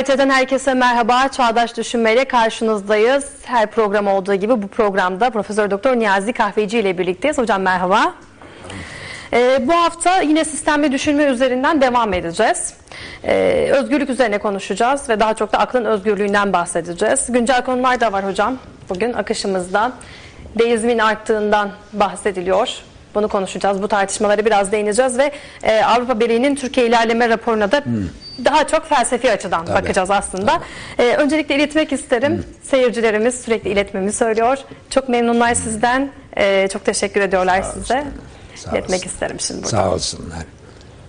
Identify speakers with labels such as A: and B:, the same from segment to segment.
A: KRT'den herkese merhaba. Çağdaş Düşünmeyle karşınızdayız. Her program olduğu gibi bu programda Profesör Doktor Niyazi Kahveci ile birlikteyiz. Hocam merhaba. Ee, bu hafta yine sistemli düşünme üzerinden devam edeceğiz. Ee, özgürlük üzerine konuşacağız ve daha çok da aklın özgürlüğünden bahsedeceğiz. Güncel konular da var hocam bugün akışımızda. Deizmin arttığından bahsediliyor. Bunu konuşacağız. Bu tartışmaları biraz değineceğiz ve e, Avrupa Birliği'nin Türkiye ilerleme raporuna da daha çok felsefi açıdan
B: Tabii.
A: bakacağız aslında. E, öncelikle iletmek isterim. Seyircilerimiz sürekli iletmemi söylüyor. Çok memnunlar sizden. E, çok teşekkür ediyorlar size.
B: Sağ
A: İletmek
B: olsun.
A: isterim şimdi burada.
B: Sağ olsunlar.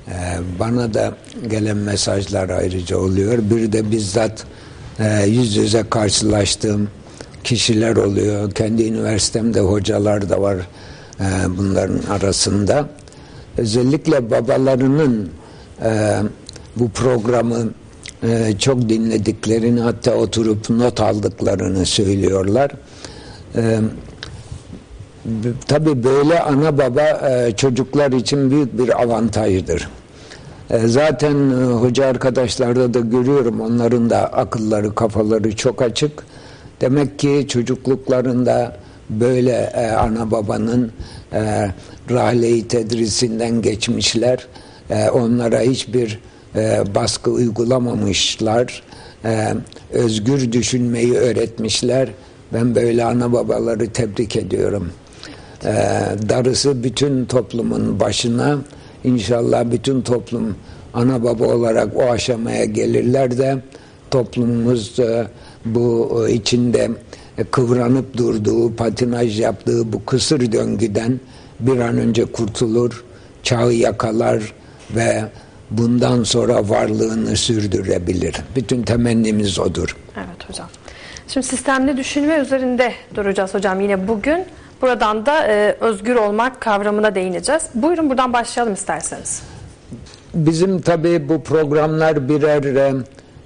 B: Ee, bana da gelen mesajlar ayrıca oluyor. Bir de bizzat e, yüz yüze karşılaştığım kişiler oluyor. Kendi üniversitemde hocalar da var e, bunların arasında. Özellikle babalarının e, bu programı e, çok dinlediklerini hatta oturup not aldıklarını söylüyorlar. E, Tabii böyle ana baba e, çocuklar için büyük bir avantajdır. E, Zaten e, hoca arkadaşlarda da görüyorum onların da akılları kafaları çok açık. Demek ki çocukluklarında böyle e, ana babanın e, rahle-i tedrisinden geçmişler. E, onlara hiçbir e, baskı uygulamamışlar. E, özgür düşünmeyi öğretmişler. Ben böyle ana babaları tebrik ediyorum. Ee, darısı bütün toplumun başına inşallah bütün toplum ana baba olarak o aşamaya gelirler de toplumumuz e, bu e, içinde e, kıvranıp durduğu, patinaj yaptığı bu kısır döngüden bir an önce kurtulur, çağı yakalar ve bundan sonra varlığını sürdürebilir. Bütün temennimiz odur.
A: Evet hocam. Şimdi sistemli düşünme üzerinde duracağız hocam yine bugün. Buradan da e, özgür olmak kavramına değineceğiz. Buyurun buradan başlayalım isterseniz.
B: Bizim tabii bu programlar birer e,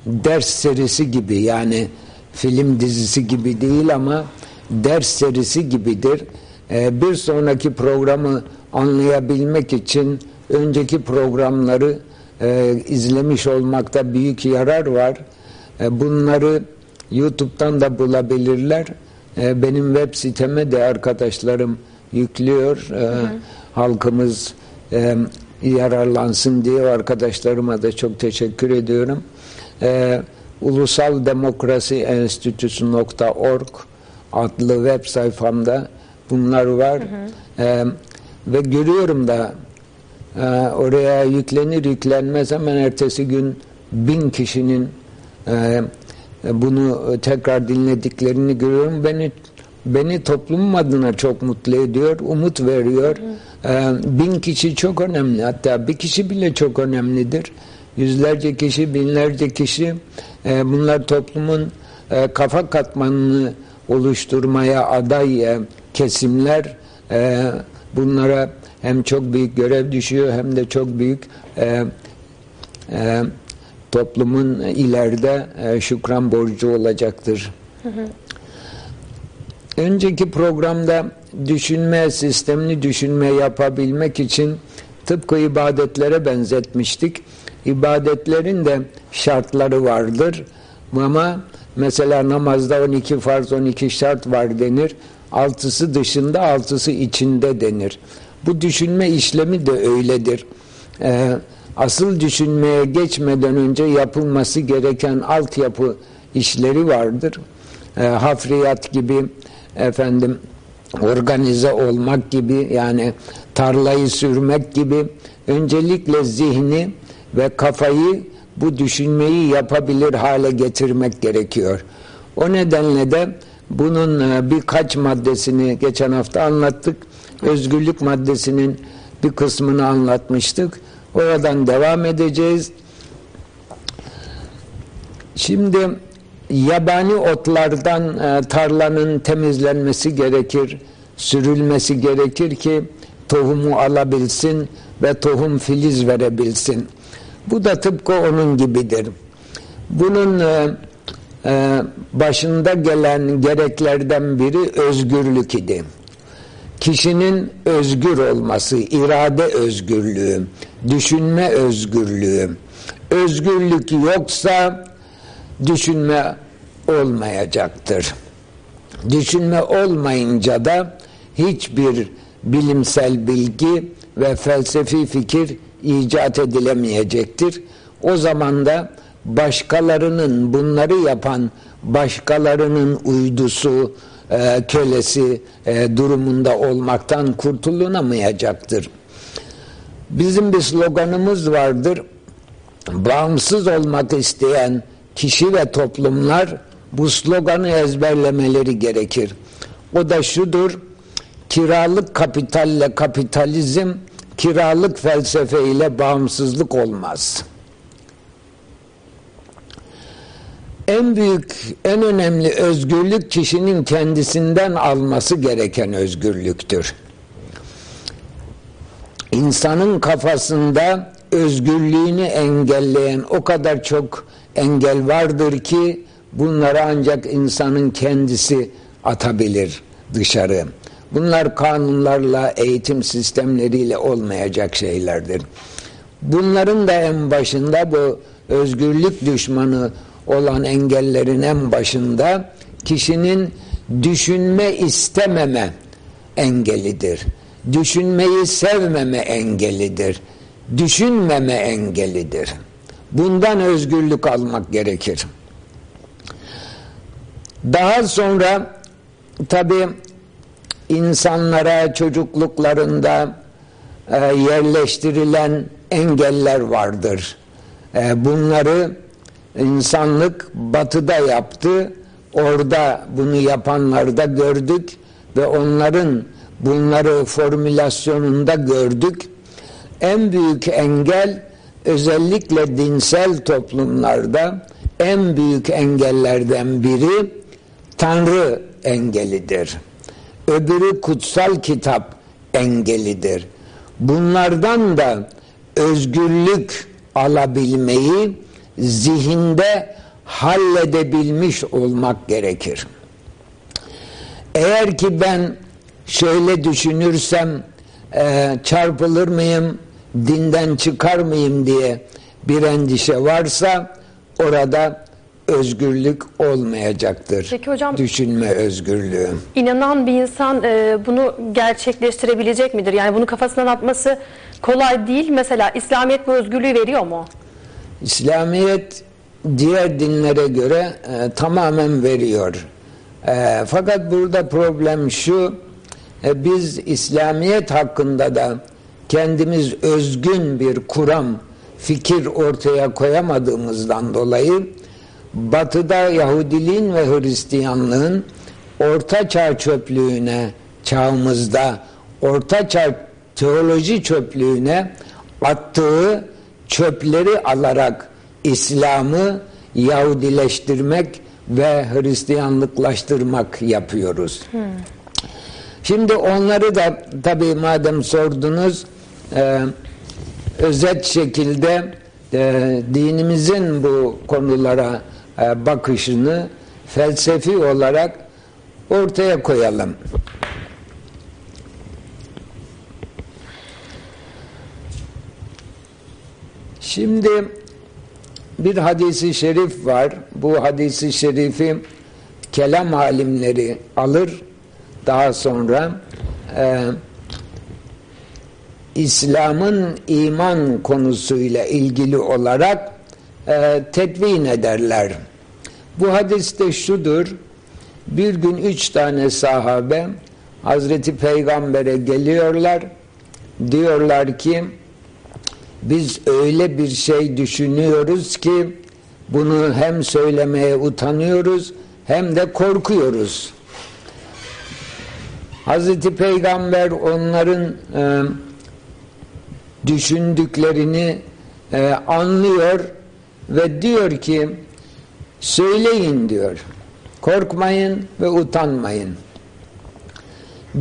B: ders serisi gibi yani film dizisi gibi değil ama ders serisi gibidir. E, bir sonraki programı anlayabilmek için önceki programları e, izlemiş olmakta büyük yarar var. E, bunları YouTube'dan da bulabilirler. E, benim web siteme de arkadaşlarım yüklüyor. E, Halkımız e, yararlansın diye arkadaşlarıma da çok teşekkür ediyorum. E, Ulusal Demokrasi Enstitüsü.org adlı web sayfamda bunlar var. E, ve görüyorum da oraya yüklenir yüklenmez hemen ertesi gün bin kişinin e, bunu tekrar dinlediklerini görüyorum. Beni beni toplumum adına çok mutlu ediyor, umut veriyor. Ee, bin kişi çok önemli. Hatta bir kişi bile çok önemlidir. Yüzlerce kişi, binlerce kişi e, bunlar toplumun e, kafa katmanını oluşturmaya aday e, kesimler. E, bunlara hem çok büyük görev düşüyor hem de çok büyük e, e, toplumun ileride e, şükran borcu olacaktır. Önceki programda düşünme, sistemli düşünme yapabilmek için tıpkı ibadetlere benzetmiştik. İbadetlerin de şartları vardır. Ama mesela namazda 12 farz, 12 şart var denir. Altısı dışında, altısı içinde denir. Bu düşünme işlemi de öyledir. Ee, asıl düşünmeye geçmeden önce yapılması gereken altyapı işleri vardır. Ee, hafriyat gibi efendim organize olmak gibi yani tarlayı sürmek gibi öncelikle zihni ve kafayı bu düşünmeyi yapabilir hale getirmek gerekiyor. O nedenle de bunun e, birkaç maddesini geçen hafta anlattık. Özgürlük maddesinin bir kısmını anlatmıştık. Oradan devam edeceğiz. Şimdi yabani otlardan e, tarlanın temizlenmesi gerekir, sürülmesi gerekir ki tohumu alabilsin ve tohum filiz verebilsin. Bu da tıpkı onun gibidir. Bunun e, e, başında gelen gereklerden biri özgürlük idi. Kişinin özgür olması, irade özgürlüğü, düşünme özgürlüğü. Özgürlük yoksa düşünme olmayacaktır. Düşünme olmayınca da hiçbir bilimsel bilgi ve felsefi fikir icat edilemeyecektir. O zaman da başkalarının bunları yapan başkalarının uydusu, e, kölesi e, durumunda olmaktan kurtulunamayacaktır. Bizim bir sloganımız vardır. Bağımsız olmak isteyen kişi ve toplumlar bu sloganı ezberlemeleri gerekir. O da şudur. Kiralık kapitalle kapitalizm, kiralık felsefe ile bağımsızlık olmaz. En büyük, en önemli özgürlük kişinin kendisinden alması gereken özgürlüktür. İnsanın kafasında özgürlüğünü engelleyen o kadar çok engel vardır ki bunları ancak insanın kendisi atabilir dışarı. Bunlar kanunlarla, eğitim sistemleriyle olmayacak şeylerdir. Bunların da en başında bu özgürlük düşmanı olan engellerin en başında kişinin düşünme istememe engelidir. Düşünmeyi sevmeme engelidir. Düşünmeme engelidir. Bundan özgürlük almak gerekir. Daha sonra tabi insanlara çocukluklarında e, yerleştirilen engeller vardır. E, bunları insanlık batıda yaptı. Orada bunu yapanları da gördük ve onların bunları formülasyonunda gördük. En büyük engel özellikle dinsel toplumlarda en büyük engellerden biri Tanrı engelidir. Öbürü kutsal kitap engelidir. Bunlardan da özgürlük alabilmeyi zihinde halledebilmiş olmak gerekir. Eğer ki ben şöyle düşünürsem e, çarpılır mıyım, dinden çıkar mıyım diye bir endişe varsa orada özgürlük olmayacaktır.
A: Peki hocam,
B: Düşünme özgürlüğü.
A: İnanan bir insan e, bunu gerçekleştirebilecek midir? Yani bunu kafasından atması kolay değil. Mesela İslamiyet bu özgürlüğü veriyor mu?
B: İslamiyet diğer dinlere göre e, tamamen veriyor. E, fakat burada problem şu, e, biz İslamiyet hakkında da kendimiz özgün bir kuram, fikir ortaya koyamadığımızdan dolayı Batı'da Yahudiliğin ve Hristiyanlığın Orta Çağ çöplüğüne çağımızda Orta Çağ teoloji çöplüğüne attığı çöpleri alarak İslam'ı Yahudileştirmek ve Hristiyanlıklaştırmak yapıyoruz. Hmm. Şimdi onları da tabii madem sordunuz e, özet şekilde e, dinimizin bu konulara e, bakışını felsefi olarak ortaya koyalım. Şimdi bir hadisi şerif var. Bu hadisi şerifi kelam alimleri alır. Daha sonra e, İslam'ın iman konusuyla ilgili olarak e, tedvin ederler. Bu hadiste şudur. Bir gün üç tane sahabe Hazreti Peygamber'e geliyorlar. Diyorlar ki biz öyle bir şey düşünüyoruz ki bunu hem söylemeye utanıyoruz hem de korkuyoruz. Hazreti Peygamber onların e, düşündüklerini e, anlıyor ve diyor ki söyleyin diyor. Korkmayın ve utanmayın.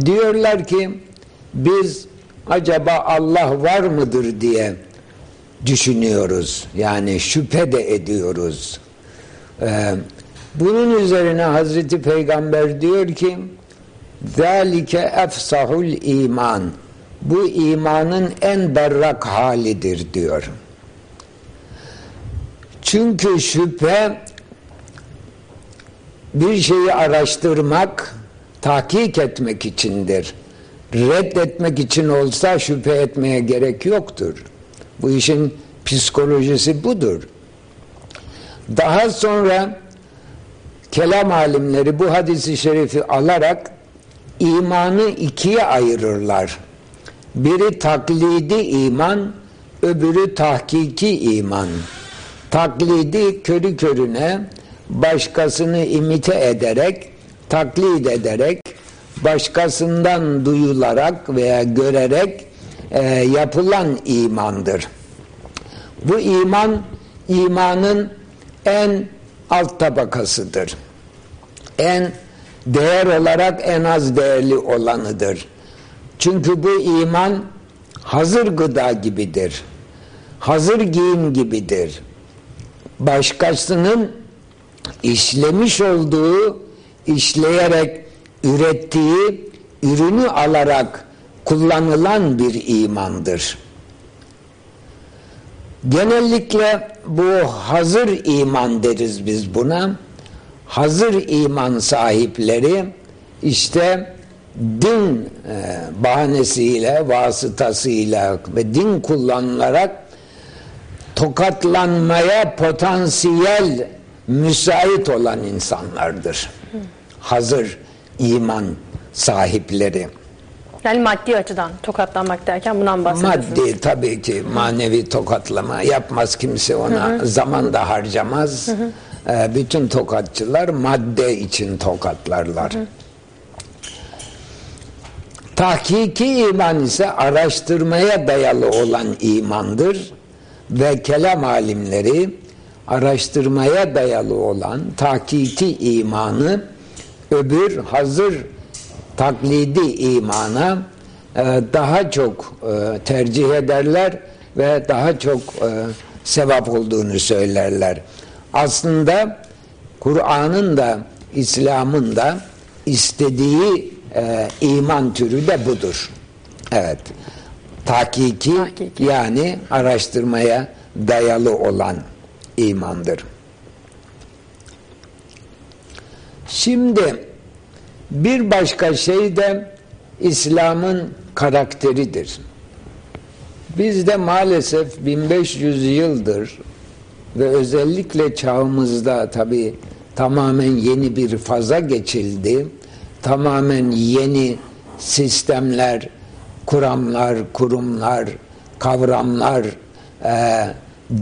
B: Diyorlar ki biz acaba Allah var mıdır diye düşünüyoruz. Yani şüphe de ediyoruz. Ee, bunun üzerine Hazreti Peygamber diyor ki ذَٰلِكَ efsahul iman bu imanın en berrak halidir diyor. Çünkü şüphe bir şeyi araştırmak, tahkik etmek içindir. Reddetmek için olsa şüphe etmeye gerek yoktur. Bu işin psikolojisi budur. Daha sonra kelam alimleri bu hadisi şerifi alarak imanı ikiye ayırırlar. Biri taklidi iman, öbürü tahkiki iman. Taklidi körü körüne başkasını imite ederek, taklit ederek, başkasından duyularak veya görerek e, yapılan imandır. Bu iman, imanın en alt tabakasıdır. En değer olarak en az değerli olanıdır. Çünkü bu iman hazır gıda gibidir. Hazır giyim gibidir. Başkasının işlemiş olduğu, işleyerek ürettiği ürünü alarak kullanılan bir imandır. Genellikle bu hazır iman deriz biz buna. Hazır iman sahipleri işte din e, bahanesiyle, vasıtasıyla ve din kullanılarak tokatlanmaya potansiyel müsait olan insanlardır. Hazır iman sahipleri.
A: Yani maddi açıdan tokatlanmak derken bundan bahsediyorsunuz.
B: Maddi tabii ki manevi tokatlama yapmaz kimse ona hı hı. zaman da harcamaz. Hı hı. Ee, bütün tokatçılar madde için tokatlarlar. Hı hı. Tahkiki iman ise araştırmaya dayalı olan imandır ve kelam alimleri araştırmaya dayalı olan tahkiki imanı öbür hazır taklidi imana e, daha çok e, tercih ederler ve daha çok e, sevap olduğunu söylerler. Aslında Kur'an'ın da İslam'ın da istediği e, iman türü de budur. Evet. Takiki, Takiki yani araştırmaya dayalı olan imandır. Şimdi bir başka şey de İslam'ın karakteridir. Bizde maalesef 1500 yıldır ve özellikle çağımızda tabi tamamen yeni bir faza geçildi. Tamamen yeni sistemler, kuramlar, kurumlar, kavramlar e,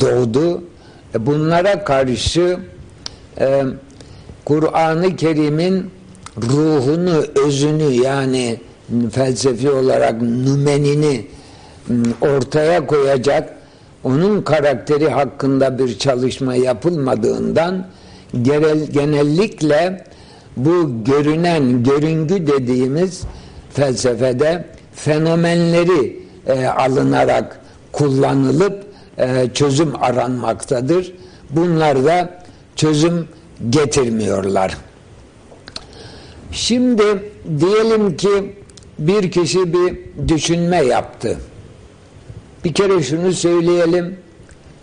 B: doğdu. E, bunlara karşı e, Kur'an-ı Kerim'in ruhunu, özünü yani felsefi olarak nümenini ortaya koyacak onun karakteri hakkında bir çalışma yapılmadığından genellikle bu görünen, görüngü dediğimiz felsefede fenomenleri e, alınarak kullanılıp e, çözüm aranmaktadır. Bunlar da çözüm getirmiyorlar. Şimdi diyelim ki bir kişi bir düşünme yaptı. Bir kere şunu söyleyelim.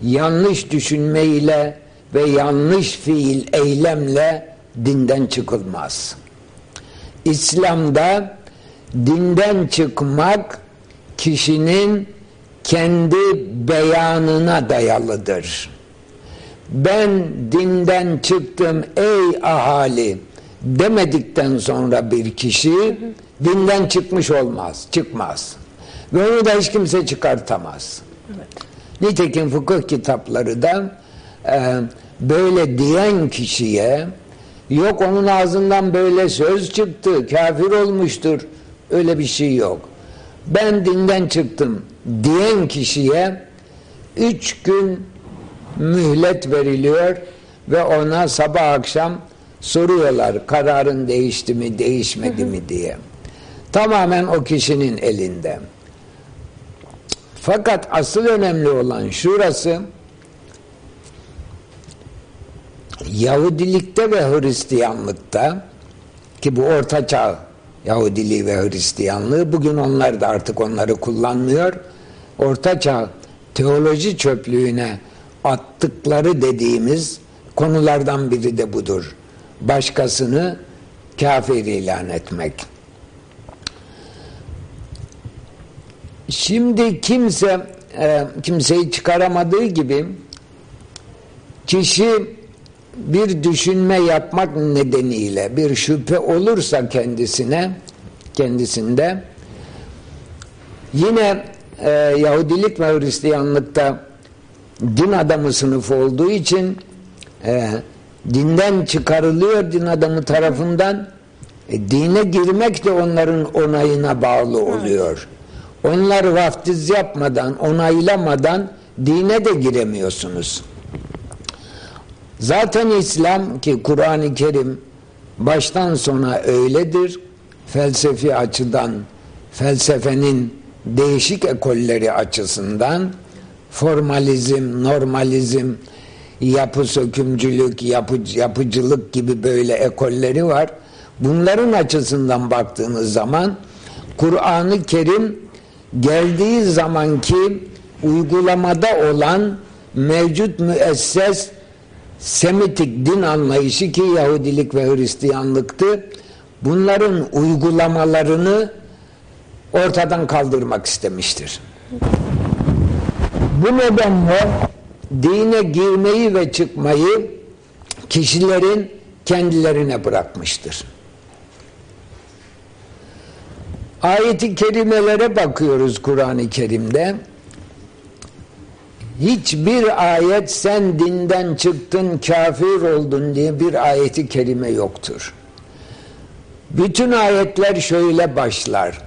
B: Yanlış düşünme ile ve yanlış fiil eylemle dinden çıkılmaz. İslam'da dinden çıkmak kişinin kendi beyanına dayalıdır. Ben dinden çıktım ey ahali demedikten sonra bir kişi dinden çıkmış olmaz, çıkmaz. Ve onu da hiç kimse çıkartamaz. Evet. Nitekim fıkıh kitapları da e, böyle diyen kişiye yok onun ağzından böyle söz çıktı, kafir olmuştur. Öyle bir şey yok. Ben dinden çıktım diyen kişiye üç gün mühlet veriliyor ve ona sabah akşam soruyorlar kararın değişti mi değişmedi mi diye. Tamamen o kişinin elinde. Fakat asıl önemli olan şurası Yahudilikte ve Hristiyanlıkta ki bu orta çağ Yahudiliği ve Hristiyanlığı bugün onlar da artık onları kullanmıyor. Orta çağ teoloji çöplüğüne attıkları dediğimiz konulardan biri de budur. Başkasını kafir ilan etmek. Şimdi kimse e, kimseyi çıkaramadığı gibi kişi bir düşünme yapmak nedeniyle bir şüphe olursa kendisine kendisinde yine e, Yahudilik ve Hristiyanlıkta din adamı sınıfı olduğu için e, dinden çıkarılıyor din adamı tarafından e, dine girmek de onların onayına bağlı oluyor. Onlar vaftiz yapmadan, onaylamadan dine de giremiyorsunuz. Zaten İslam ki Kur'an-ı Kerim baştan sona öyledir. Felsefi açıdan, felsefenin değişik ekolleri açısından formalizm, normalizm, yapı sökümcülük, yapı, yapıcılık gibi böyle ekolleri var. Bunların açısından baktığınız zaman Kur'an-ı Kerim geldiği zamanki uygulamada olan mevcut müesses Semitik din anlayışı ki Yahudilik ve Hristiyanlıktı. Bunların uygulamalarını ortadan kaldırmak istemiştir. Bu nedenle dine girmeyi ve çıkmayı kişilerin kendilerine bırakmıştır. Ayet-i kerimelere bakıyoruz Kur'an-ı Kerim'de. Hiçbir ayet sen dinden çıktın kafir oldun diye bir ayeti kerime yoktur. Bütün ayetler şöyle başlar.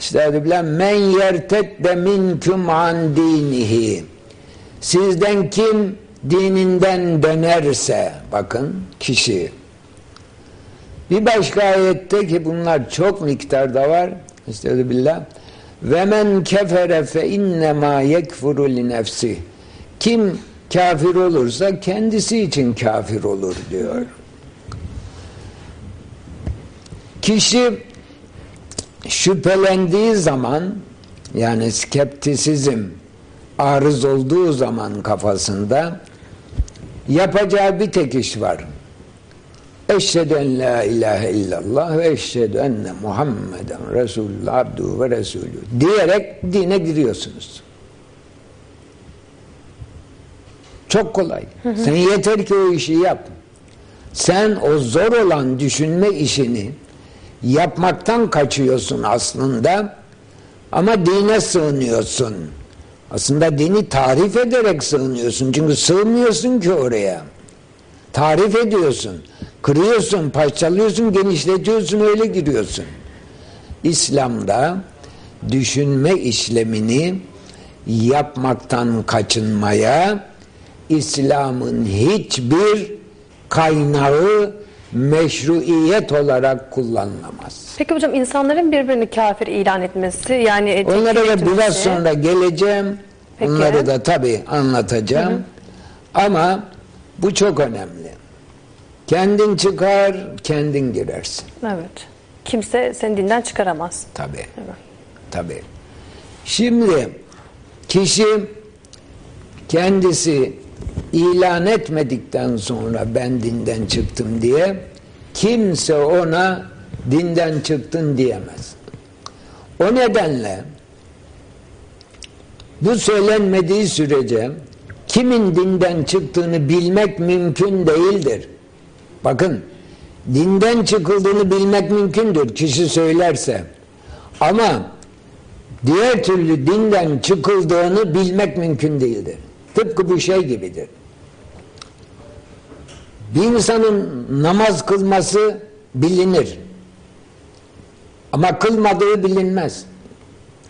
B: İşte men yertet de minkum an dinihi. Sizden kim dininden dönerse bakın kişi. Bir başka ayette ki bunlar çok miktarda var. İşte ve men kefere fe innema yekfuru li nefsi. Kim kafir olursa kendisi için kafir olur diyor. Kişi şüphelendiği zaman yani skeptisizm arız olduğu zaman kafasında yapacağı bir tek iş var. Eşhedü en la ilahe illallah ve eşhedü enne Muhammeden Resulullah abduhu ve Resulü diyerek dine giriyorsunuz. Çok kolay. Hı hı. Sen yeter ki o işi yap. Sen o zor olan düşünme işini yapmaktan kaçıyorsun aslında ama dine sığınıyorsun. Aslında dini tarif ederek sığınıyorsun. Çünkü sığmıyorsun ki oraya. Tarif ediyorsun. Kırıyorsun, parçalıyorsun, genişletiyorsun, öyle giriyorsun. İslam'da düşünme işlemini yapmaktan kaçınmaya İslam'ın hiçbir kaynağı meşruiyet olarak kullanılamaz.
A: Peki hocam insanların birbirini kafir ilan etmesi yani
B: onlara da biraz sonra geleceğim. Peki. Onları da tabi anlatacağım. Hı hı. Ama bu çok önemli. Kendin çıkar, kendin girersin.
A: Evet. Kimse seni dinden çıkaramaz.
B: Tabi. Evet. Tabi. Şimdi kişi kendisi ilan etmedikten sonra ben dinden çıktım diye kimse ona dinden çıktın diyemez. O nedenle bu söylenmediği sürece kimin dinden çıktığını bilmek mümkün değildir. Bakın dinden çıkıldığını bilmek mümkündür kişi söylerse. Ama diğer türlü dinden çıkıldığını bilmek mümkün değildir. Tıpkı bu şey gibidir. Bir insanın namaz kılması bilinir. Ama kılmadığı bilinmez.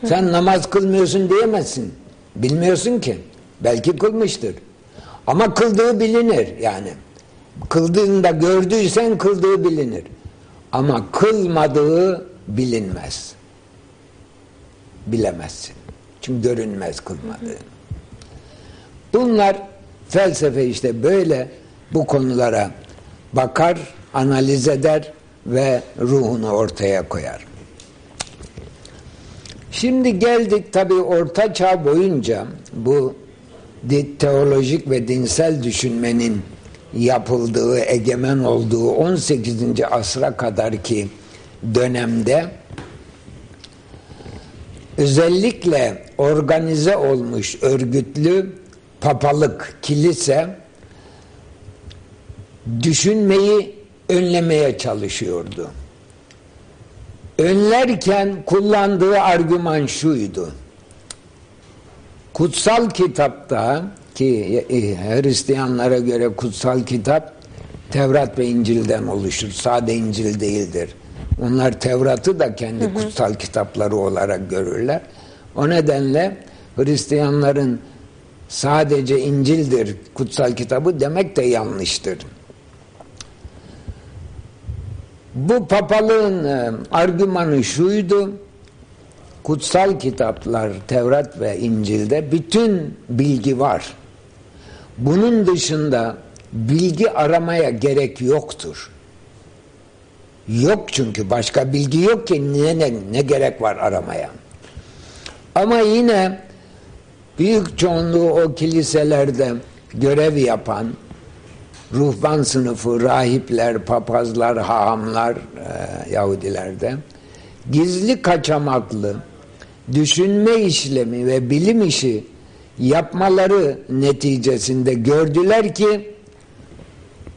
B: Sen namaz kılmıyorsun diyemezsin. Bilmiyorsun ki. Belki kılmıştır. Ama kıldığı bilinir yani. Kıldığında gördüysen kıldığı bilinir. Ama kılmadığı bilinmez. Bilemezsin. Çünkü görünmez kılmadığı. Bunlar felsefe işte böyle bu konulara bakar, analiz eder ve ruhunu ortaya koyar. Şimdi geldik tabi orta çağ boyunca bu teolojik ve dinsel düşünmenin yapıldığı, egemen olduğu 18. asra kadar ki dönemde özellikle organize olmuş örgütlü papalık, kilise düşünmeyi önlemeye çalışıyordu. Önlerken kullandığı argüman şuydu. Kutsal kitapta ki Hristiyanlara göre kutsal kitap Tevrat ve İncil'den oluşur. Sade İncil değildir. Onlar Tevrat'ı da kendi hı hı. kutsal kitapları olarak görürler. O nedenle Hristiyanların sadece İncil'dir kutsal kitabı demek de yanlıştır. Bu papalığın e, argümanı şuydu. Kutsal kitaplar Tevrat ve İncil'de bütün bilgi var. Bunun dışında bilgi aramaya gerek yoktur. Yok çünkü başka bilgi yok ki ne, ne, ne gerek var aramaya. Ama yine büyük çoğunluğu o kiliselerde görev yapan ruhban sınıfı, rahipler, papazlar, hahamlar e, Yahudilerde gizli kaçamaklı düşünme işlemi ve bilim işi yapmaları neticesinde gördüler ki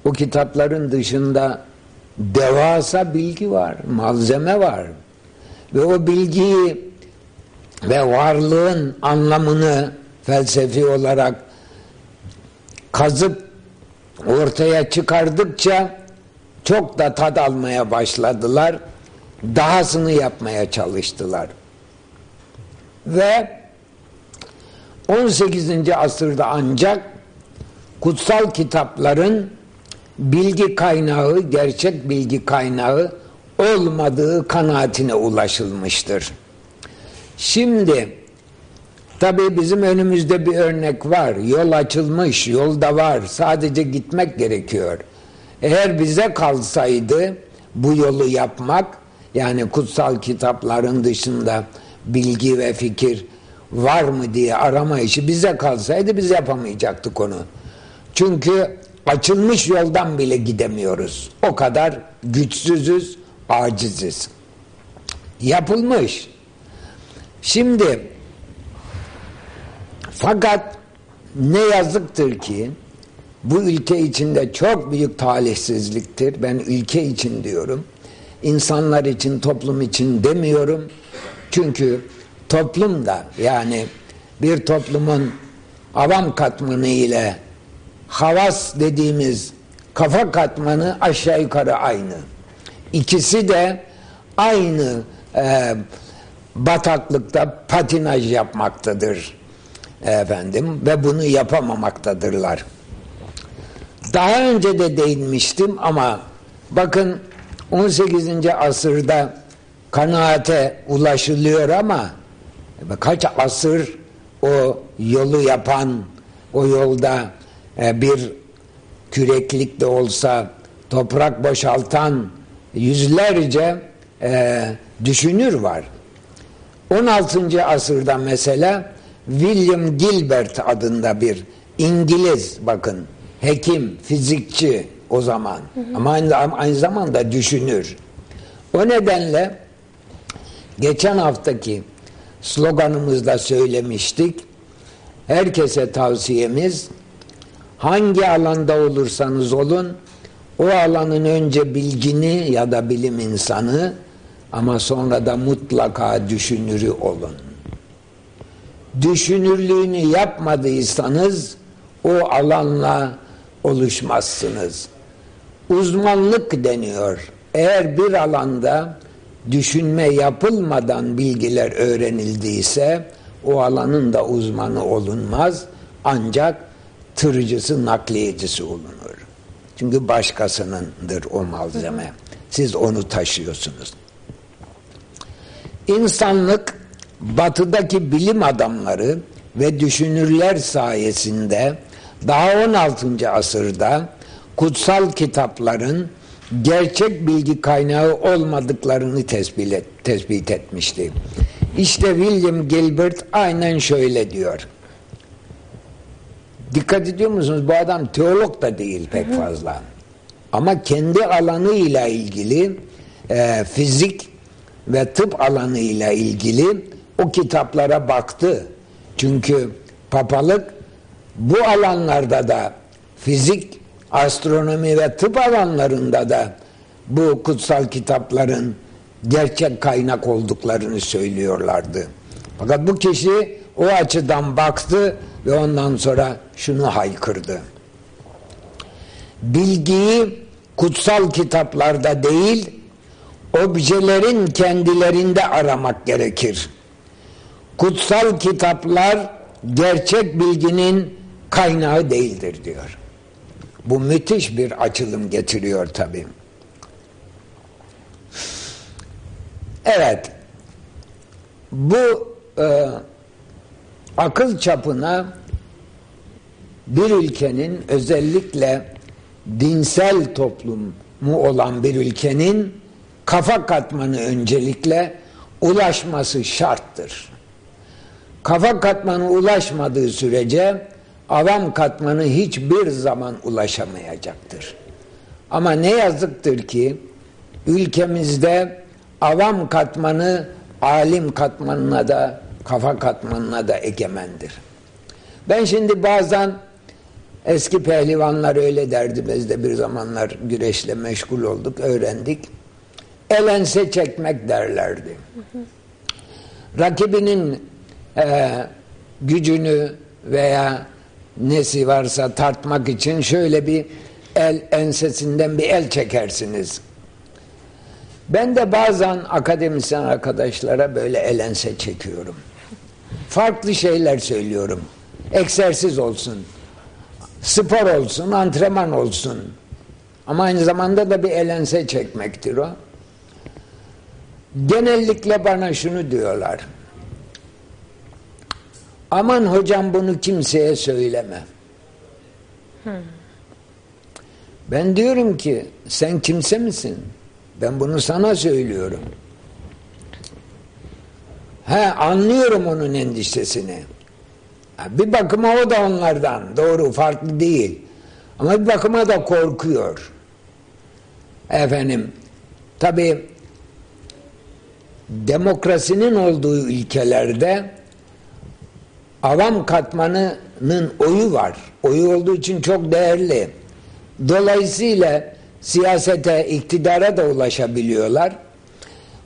B: o kitapların dışında devasa bilgi var, malzeme var. Ve o bilgiyi ve varlığın anlamını felsefi olarak kazıp ortaya çıkardıkça çok da tad almaya başladılar. Dahasını yapmaya çalıştılar. Ve 18. asırda ancak kutsal kitapların bilgi kaynağı, gerçek bilgi kaynağı olmadığı kanaatine ulaşılmıştır. Şimdi tabi bizim önümüzde bir örnek var. Yol açılmış, yolda var. Sadece gitmek gerekiyor. Eğer bize kalsaydı bu yolu yapmak yani kutsal kitapların dışında bilgi ve fikir var mı diye arama işi bize kalsaydı biz yapamayacaktık onu. Çünkü açılmış yoldan bile gidemiyoruz. O kadar güçsüzüz, aciziz. Yapılmış. Şimdi fakat ne yazıktır ki bu ülke içinde çok büyük talihsizliktir. Ben ülke için diyorum. İnsanlar için, toplum için demiyorum. Çünkü toplum da yani bir toplumun avam katmanı ile havas dediğimiz kafa katmanı aşağı yukarı aynı. İkisi de aynı e, bataklıkta patinaj yapmaktadır efendim ve bunu yapamamaktadırlar. Daha önce de değinmiştim ama bakın 18. asırda kanaate ulaşılıyor ama kaç asır o yolu yapan, o yolda e, bir küreklik de olsa toprak boşaltan yüzlerce e, düşünür var. 16. asırda mesela William Gilbert adında bir İngiliz bakın hekim, fizikçi o zaman hı hı. ama aynı, aynı zamanda düşünür. O nedenle geçen haftaki sloganımızda söylemiştik. Herkese tavsiyemiz hangi alanda olursanız olun o alanın önce bilgini ya da bilim insanı ama sonra da mutlaka düşünürü olun. Düşünürlüğünü yapmadıysanız o alanla oluşmazsınız. Uzmanlık deniyor. Eğer bir alanda düşünme yapılmadan bilgiler öğrenildiyse o alanın da uzmanı olunmaz. Ancak tırcısı, nakliyecisi olunur. Çünkü başkasınındır o malzeme. Siz onu taşıyorsunuz. İnsanlık batıdaki bilim adamları ve düşünürler sayesinde daha 16. asırda kutsal kitapların gerçek bilgi kaynağı olmadıklarını tespit, et, tespit etmişti. İşte William Gilbert aynen şöyle diyor. Dikkat ediyor musunuz? Bu adam teolog da değil pek fazla. Ama kendi alanıyla ilgili e, fizik ve tıp alanıyla ilgili o kitaplara baktı. Çünkü papalık bu alanlarda da fizik, astronomi ve tıp alanlarında da bu kutsal kitapların gerçek kaynak olduklarını söylüyorlardı. Fakat bu kişi o açıdan baktı ve ondan sonra şunu haykırdı. Bilgiyi kutsal kitaplarda değil, objelerin kendilerinde aramak gerekir. Kutsal kitaplar gerçek bilginin kaynağı değildir diyor. Bu müthiş bir açılım getiriyor tabii. Evet. Bu e, akıl çapına bir ülkenin özellikle dinsel toplumu olan bir ülkenin kafa katmanı öncelikle ulaşması şarttır. Kafa katmanı ulaşmadığı sürece avam katmanı hiçbir zaman ulaşamayacaktır. Ama ne yazıktır ki ülkemizde avam katmanı alim katmanına da kafa katmanına da egemendir. Ben şimdi bazen eski pehlivanlar öyle derdi biz de bir zamanlar güreşle meşgul olduk, öğrendik. Elense çekmek derlerdi. Rakibinin e, gücünü veya nesi varsa tartmak için şöyle bir el ensesinden bir el çekersiniz. Ben de bazen akademisyen arkadaşlara böyle elense çekiyorum. Farklı şeyler söylüyorum. Egzersiz olsun, spor olsun, antrenman olsun. Ama aynı zamanda da bir elense çekmektir o. Genellikle bana şunu diyorlar. Aman hocam bunu kimseye söyleme. Hmm. Ben diyorum ki sen kimse misin? Ben bunu sana söylüyorum. He anlıyorum onun endişesini. Bir bakıma o da onlardan. Doğru farklı değil. Ama bir bakıma da korkuyor. Efendim tabi demokrasinin olduğu ülkelerde avam katmanının oyu var. Oyu olduğu için çok değerli. Dolayısıyla siyasete, iktidara da ulaşabiliyorlar.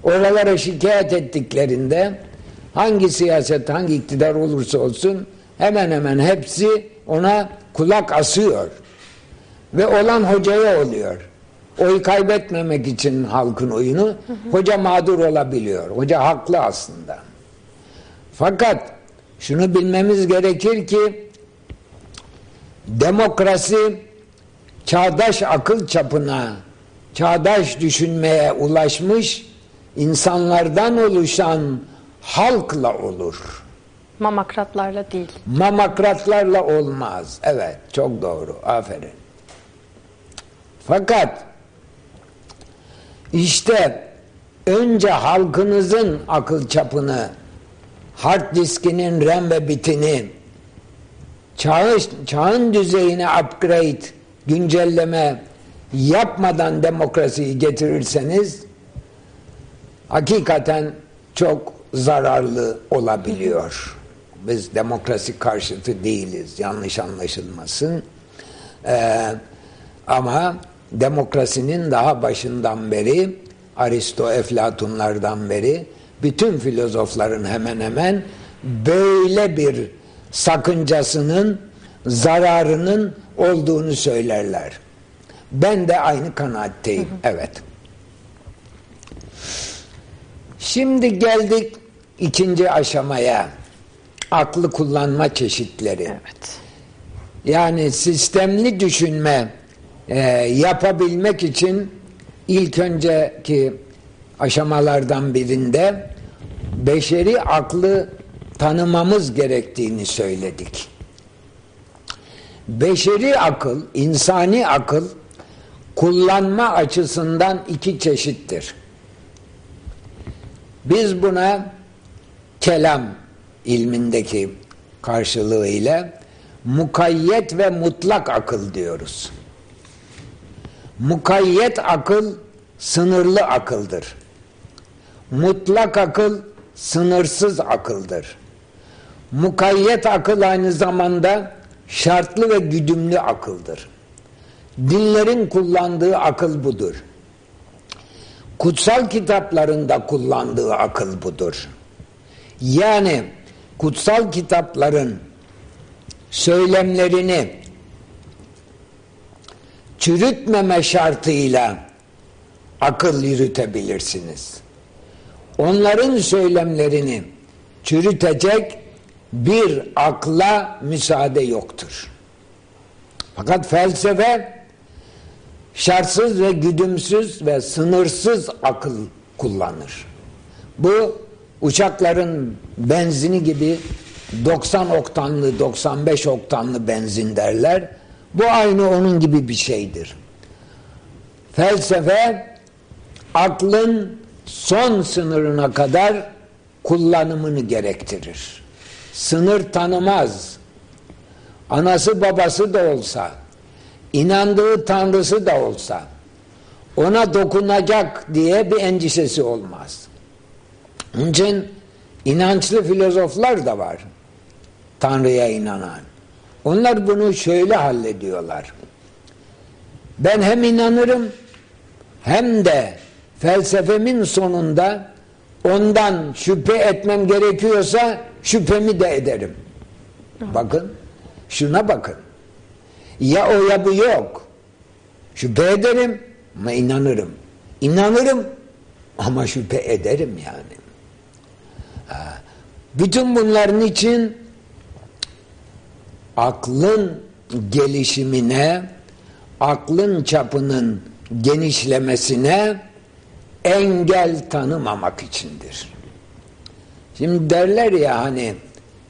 B: Oralara şikayet ettiklerinde hangi siyaset, hangi iktidar olursa olsun hemen hemen hepsi ona kulak asıyor. Ve olan hocaya oluyor. Oy kaybetmemek için halkın oyunu hoca mağdur olabiliyor. Hoca haklı aslında. Fakat şunu bilmemiz gerekir ki demokrasi çağdaş akıl çapına, çağdaş düşünmeye ulaşmış insanlardan oluşan halkla olur.
A: Mamakratlarla değil.
B: Mamakratlarla olmaz. Evet, çok doğru. Aferin. Fakat işte önce halkınızın akıl çapını, hard diskinin RAM ve bitini, çağın, çağın düzeyine upgrade güncelleme yapmadan demokrasiyi getirirseniz hakikaten çok zararlı olabiliyor. Biz demokrasi karşıtı değiliz. Yanlış anlaşılmasın. Ee, ama demokrasinin daha başından beri Aristo, Eflatunlardan beri bütün filozofların hemen hemen böyle bir sakıncasının, zararının olduğunu söylerler. Ben de aynı kanaatteyim. Hı hı. Evet. Şimdi geldik ikinci aşamaya. Aklı kullanma çeşitleri. Evet. Yani sistemli düşünme e, yapabilmek için ilk önceki aşamalardan birinde beşeri aklı tanımamız gerektiğini söyledik. Beşeri akıl, insani akıl kullanma açısından iki çeşittir. Biz buna kelam ilmindeki karşılığıyla mukayyet ve mutlak akıl diyoruz. Mukayyet akıl sınırlı akıldır. Mutlak akıl sınırsız akıldır. Mukayyet akıl aynı zamanda şartlı ve güdümlü akıldır. Dinlerin kullandığı akıl budur. Kutsal kitaplarında kullandığı akıl budur. Yani kutsal kitapların söylemlerini çürütmeme şartıyla akıl yürütebilirsiniz. Onların söylemlerini çürütecek bir akla müsaade yoktur. Fakat felsefe şartsız ve güdümsüz ve sınırsız akıl kullanır. Bu uçakların benzini gibi 90 oktanlı 95 oktanlı benzin derler. Bu aynı onun gibi bir şeydir. Felsefe aklın son sınırına kadar kullanımını gerektirir. Sınır tanımaz. Anası babası da olsa, inandığı tanrısı da olsa ona dokunacak diye bir endişesi olmaz. Onun için inançlı filozoflar da var. Tanrı'ya inanan. Onlar bunu şöyle hallediyorlar. Ben hem inanırım hem de felsefemin sonunda ondan şüphe etmem gerekiyorsa şüphemi de ederim. Bakın, şuna bakın. Ya o ya bu yok. Şüphe ederim ama inanırım. İnanırım ama şüphe ederim yani. Bütün bunların için aklın gelişimine, aklın çapının genişlemesine engel tanımamak içindir. Şimdi derler ya hani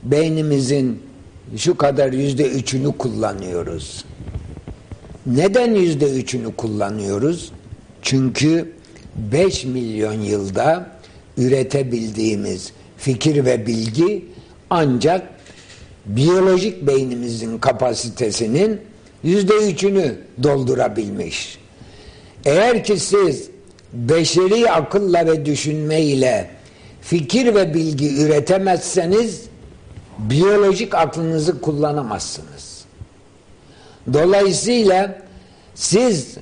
B: beynimizin şu kadar yüzde üçünü kullanıyoruz. Neden yüzde üçünü kullanıyoruz? Çünkü 5 milyon yılda üretebildiğimiz fikir ve bilgi ancak biyolojik beynimizin kapasitesinin yüzde üçünü doldurabilmiş. Eğer ki siz beşeri akılla ve düşünmeyle fikir ve bilgi üretemezseniz biyolojik aklınızı kullanamazsınız. Dolayısıyla siz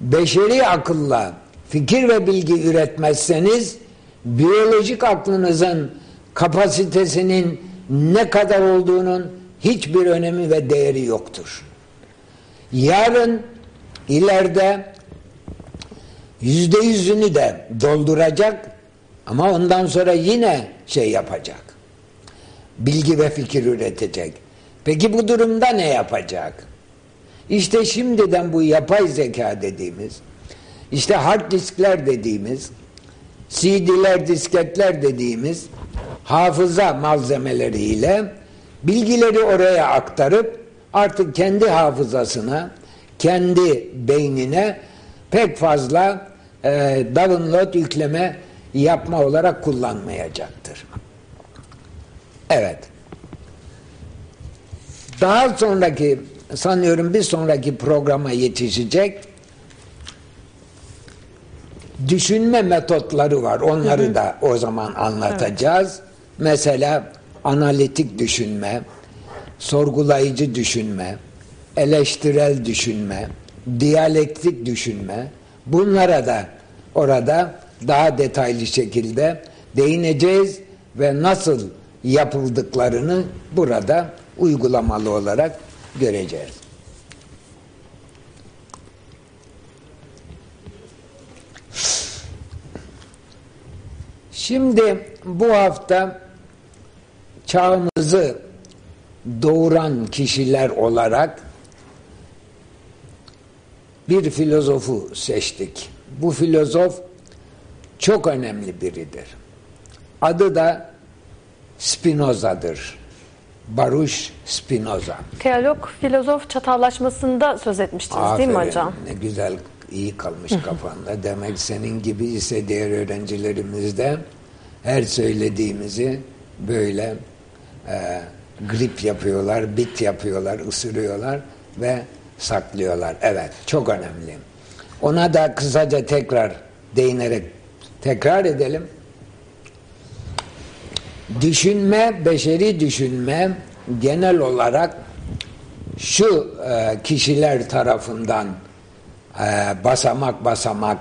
B: beşeri akılla fikir ve bilgi üretmezseniz biyolojik aklınızın kapasitesinin ne kadar olduğunun hiçbir önemi ve değeri yoktur. Yarın ileride yüzde yüzünü de dolduracak ama ondan sonra yine şey yapacak. Bilgi ve fikir üretecek. Peki bu durumda ne yapacak? İşte şimdiden bu yapay zeka dediğimiz, işte hard diskler dediğimiz, CD'ler, disketler dediğimiz hafıza malzemeleriyle bilgileri oraya aktarıp artık kendi hafızasına, kendi beynine pek fazla e, download yükleme yapma olarak kullanmayacaktır. Evet. Daha sonraki sanıyorum bir sonraki programa yetişecek düşünme metotları var. Onları hı hı. da o zaman anlatacağız. Mesela analitik düşünme, sorgulayıcı düşünme, eleştirel düşünme, diyalektik düşünme bunlara da orada daha detaylı şekilde değineceğiz ve nasıl yapıldıklarını burada uygulamalı olarak göreceğiz. Şimdi bu hafta çağımızı doğuran kişiler olarak bir filozofu seçtik. Bu filozof çok önemli biridir. Adı da Spinoza'dır. Baruch Spinoza.
A: Teolog, filozof çatallaşmasında söz etmiştiniz Aferin, değil mi hocam?
B: Ne güzel iyi kalmış kafanda. Demek senin gibi ise diğer öğrencilerimizde her söylediğimizi böyle e, grip yapıyorlar, bit yapıyorlar, ısırıyorlar ve saklıyorlar. Evet, çok önemli. Ona da kısaca tekrar değinerek tekrar edelim. Düşünme, beşeri düşünme genel olarak şu e, kişiler tarafından e, basamak basamak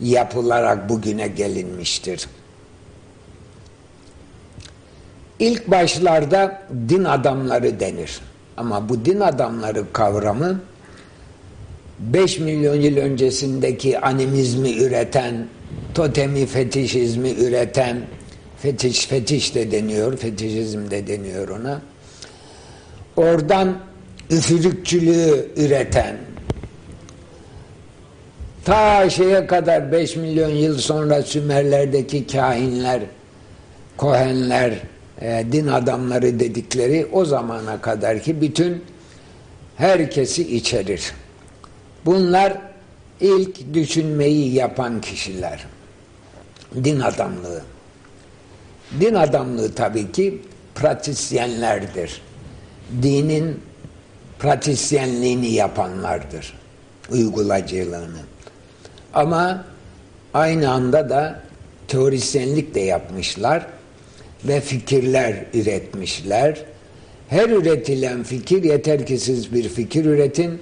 B: yapılarak bugüne gelinmiştir. İlk başlarda din adamları denir. Ama bu din adamları kavramı 5 milyon yıl öncesindeki animizmi üreten, totemi fetişizmi üreten, fetiş fetiş de deniyor, fetişizm de deniyor ona. Oradan üfürükçülüğü üreten, ta şeye kadar 5 milyon yıl sonra Sümerlerdeki kahinler, Kohenler, e, din adamları dedikleri o zamana kadar ki bütün herkesi içerir. Bunlar ilk düşünmeyi yapan kişiler. Din adamlığı. Din adamlığı tabii ki pratisyenlerdir. Dinin pratisyenliğini yapanlardır. Uygulayıcılığını. Ama aynı anda da teorisyenlik de yapmışlar ve fikirler üretmişler. Her üretilen fikir yeter ki siz bir fikir üretin.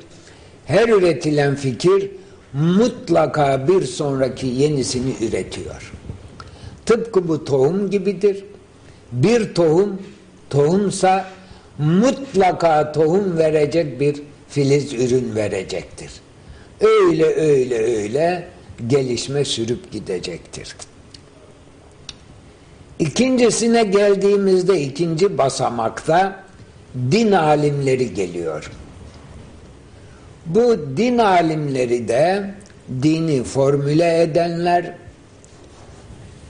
B: Her üretilen fikir mutlaka bir sonraki yenisini üretiyor. Tıpkı bu tohum gibidir. Bir tohum tohumsa mutlaka tohum verecek bir filiz ürün verecektir. Öyle öyle öyle gelişme sürüp gidecektir. İkincisine geldiğimizde ikinci basamakta din alimleri geliyor. Bu din alimleri de dini formüle edenler,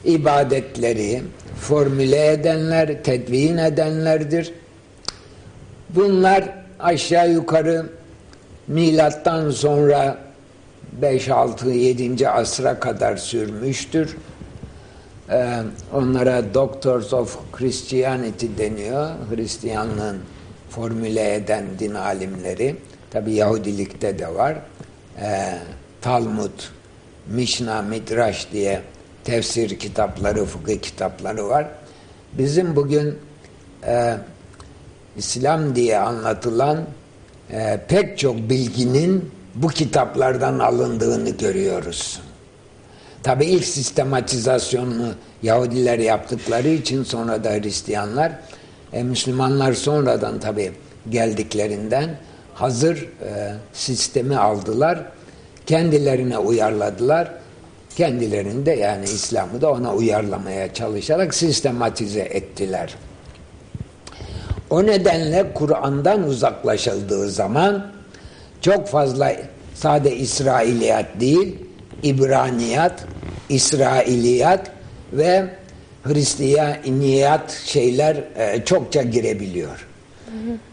B: ibadetleri formüle edenler, tedvin edenlerdir. Bunlar aşağı yukarı milattan sonra 5, 6, 7. asra kadar sürmüştür. Ee, onlara Doctors of Christianity deniyor. Hristiyanlığın formüle eden din alimleri. Tabi Yahudilikte de var. Ee, Talmud, Mishnah, Midrash diye tefsir kitapları, fıkıh kitapları var. Bizim bugün e, İslam diye anlatılan e, pek çok bilginin bu kitaplardan alındığını görüyoruz. Tabi ilk sistematizasyonunu Yahudiler yaptıkları için sonra da Hristiyanlar, e, Müslümanlar sonradan tabi geldiklerinden hazır e, sistemi aldılar, kendilerine uyarladılar. Kendilerini de yani İslam'ı da ona uyarlamaya çalışarak sistematize ettiler. O nedenle Kur'an'dan uzaklaşıldığı zaman çok fazla sade İsrailiyat değil, İbraniyat, İsrailiyat ve Hristiyaniyat şeyler e, çokça girebiliyor.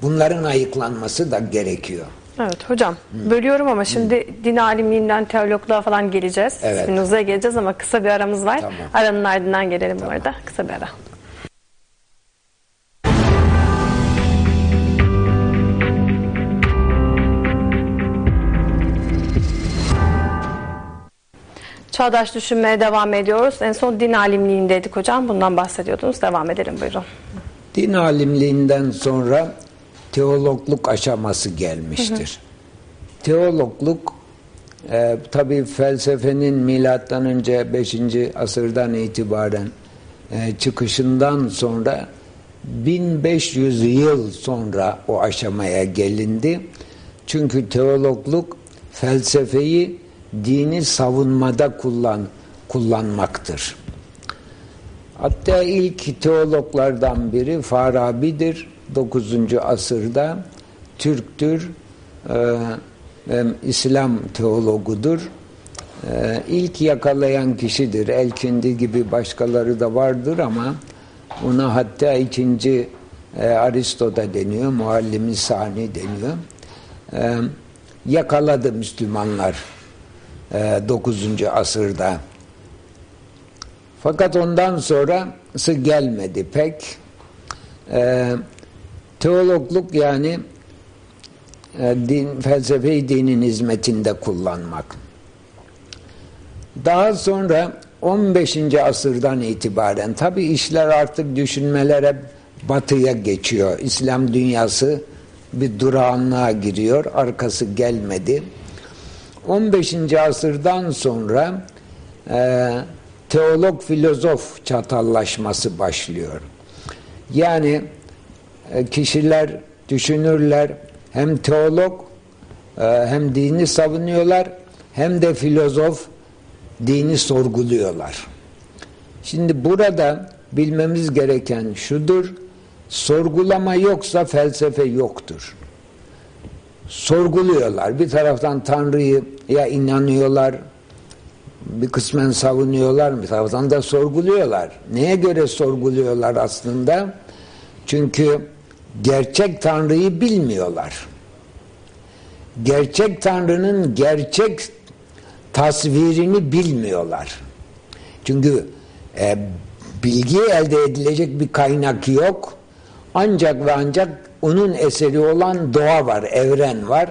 B: Bunların ayıklanması da gerekiyor.
A: Evet hocam Hı. bölüyorum ama şimdi Hı. din alimliğinden teologluğa falan geleceğiz. Evet. Spinoza'ya geleceğiz ama kısa bir aramız var. Tamam. Aranın ardından gelelim tamam. bu arada. Kısa bir ara. Çağdaş düşünmeye devam ediyoruz. En son din alimliğindeydik hocam. Bundan bahsediyordunuz. Devam edelim buyurun.
B: Din alimliğinden sonra teologluk aşaması gelmiştir. Hı hı. Teologluk e, tabi felsefenin milattan önce 5. asırdan itibaren e, çıkışından sonra 1500 yıl sonra o aşamaya gelindi. Çünkü teologluk felsefeyi dini savunmada kullan kullanmaktır. Hatta ilk teologlardan biri Farabi'dir. 9. asırda Türktür. E, İslam teologudur. E, ilk yakalayan kişidir. Elkindi gibi başkaları da vardır ama ona hatta ikinci e, Aristo'da deniyor. Muallimi Sani deniyor. E, yakaladı Müslümanlar 9. E, asırda. Fakat ondan sonrası gelmedi pek. E, Teologluk yani e, din, felsefeyi dinin hizmetinde kullanmak. Daha sonra 15. asırdan itibaren tabi işler artık düşünmelere batıya geçiyor. İslam dünyası bir durağanlığa giriyor. Arkası gelmedi. 15. asırdan sonra e, teolog filozof çatallaşması başlıyor. Yani e, kişiler düşünürler hem teolog e, hem dini savunuyorlar hem de filozof dini sorguluyorlar. Şimdi burada bilmemiz gereken şudur. Sorgulama yoksa felsefe yoktur. Sorguluyorlar. Bir taraftan Tanrı'yı ya inanıyorlar, bir kısmen savunuyorlar, bir taraftan da sorguluyorlar. Neye göre sorguluyorlar aslında? Çünkü gerçek Tanrı'yı bilmiyorlar. Gerçek Tanrı'nın gerçek tasvirini bilmiyorlar. Çünkü e, bilgi elde edilecek bir kaynak yok. Ancak ve ancak onun eseri olan doğa var, evren var.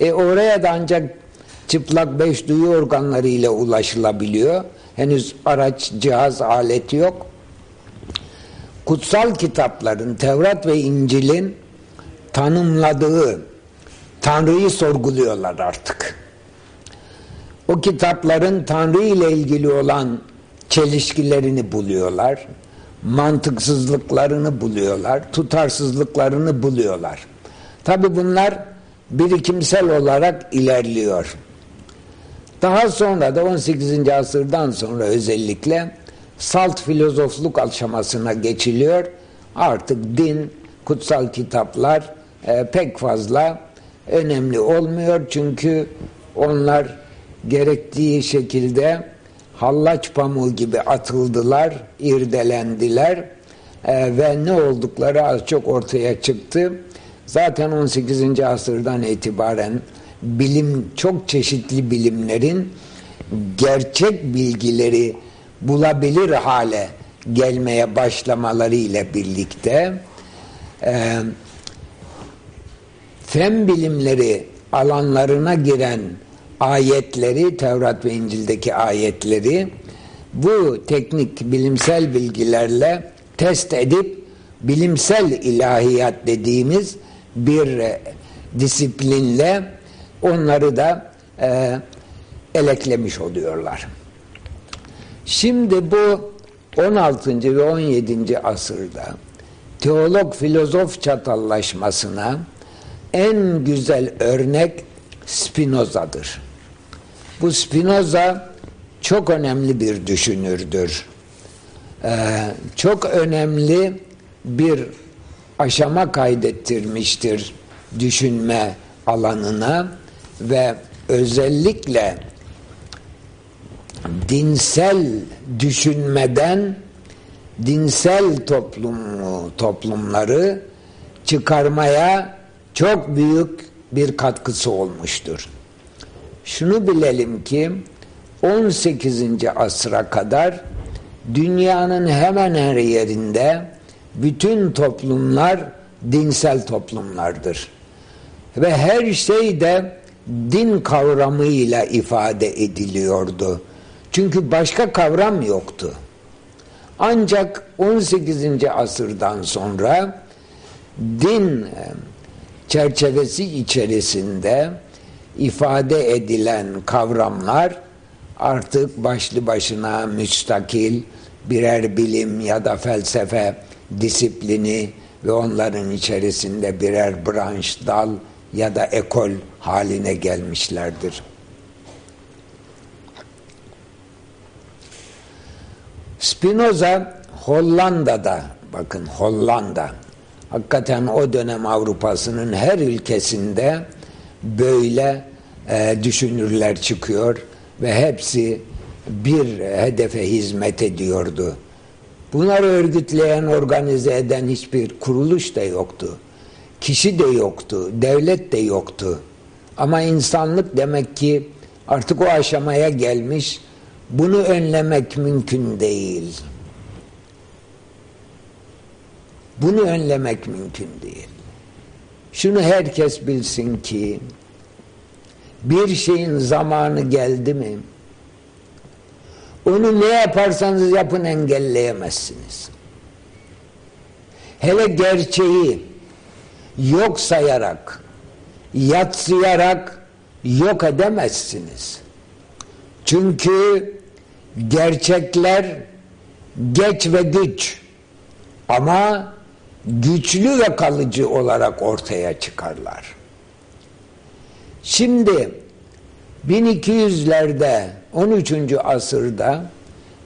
B: E oraya da ancak çıplak beş duyu organları ile ulaşılabiliyor. Henüz araç, cihaz, alet yok. Kutsal kitapların, Tevrat ve İncil'in tanımladığı Tanrı'yı sorguluyorlar artık. O kitapların Tanrı ile ilgili olan çelişkilerini buluyorlar. Mantıksızlıklarını buluyorlar. Tutarsızlıklarını buluyorlar. Tabi bunlar birikimsel olarak ilerliyor. Daha sonra da 18. asırdan sonra özellikle salt filozofluk aşamasına geçiliyor. Artık din, kutsal kitaplar e, pek fazla önemli olmuyor çünkü onlar gerektiği şekilde hallaç pamuğu gibi atıldılar, irdelendiler e, ve ne oldukları az çok ortaya çıktı. Zaten 18. asırdan itibaren bilim çok çeşitli bilimlerin gerçek bilgileri bulabilir hale gelmeye başlamaları ile birlikte e, fen bilimleri alanlarına giren ayetleri, Tevrat ve İncil'deki ayetleri bu teknik bilimsel bilgilerle test edip bilimsel ilahiyat dediğimiz bir e, disiplinle onları da e, eleklemiş oluyorlar. Şimdi bu 16. ve 17. asırda teolog filozof çatallaşmasına en güzel örnek Spinoza'dır. Bu Spinoza çok önemli bir düşünürdür. Ee, çok önemli bir aşama kaydettirmiştir düşünme alanına ve özellikle dinsel düşünmeden dinsel toplumu, toplumları çıkarmaya çok büyük bir katkısı olmuştur. Şunu bilelim ki 18. asra kadar dünyanın hemen her yerinde bütün toplumlar dinsel toplumlardır. Ve her şey de din kavramıyla ifade ediliyordu. Çünkü başka kavram yoktu. Ancak 18. asırdan sonra din çerçevesi içerisinde ifade edilen kavramlar artık başlı başına müstakil birer bilim ya da felsefe disiplini ve onların içerisinde birer branş, dal ya da ekol haline gelmişlerdir. Spinoza Hollanda'da bakın Hollanda hakikaten o dönem Avrupa'sının her ülkesinde böyle e, düşünürler çıkıyor ve hepsi bir hedefe hizmet ediyordu. Bunları örgütleyen, organize eden hiçbir kuruluş da yoktu. Kişi de yoktu, devlet de yoktu. Ama insanlık demek ki artık o aşamaya gelmiş, bunu önlemek mümkün değil. Bunu önlemek mümkün değil. Şunu herkes bilsin ki bir şeyin zamanı geldi mi onu ne yaparsanız yapın engelleyemezsiniz. Hele gerçeği yok sayarak, yatsıyarak yok edemezsiniz. Çünkü gerçekler geç ve güç ama güçlü ve kalıcı olarak ortaya çıkarlar. Şimdi 1200'lerde 13. asırda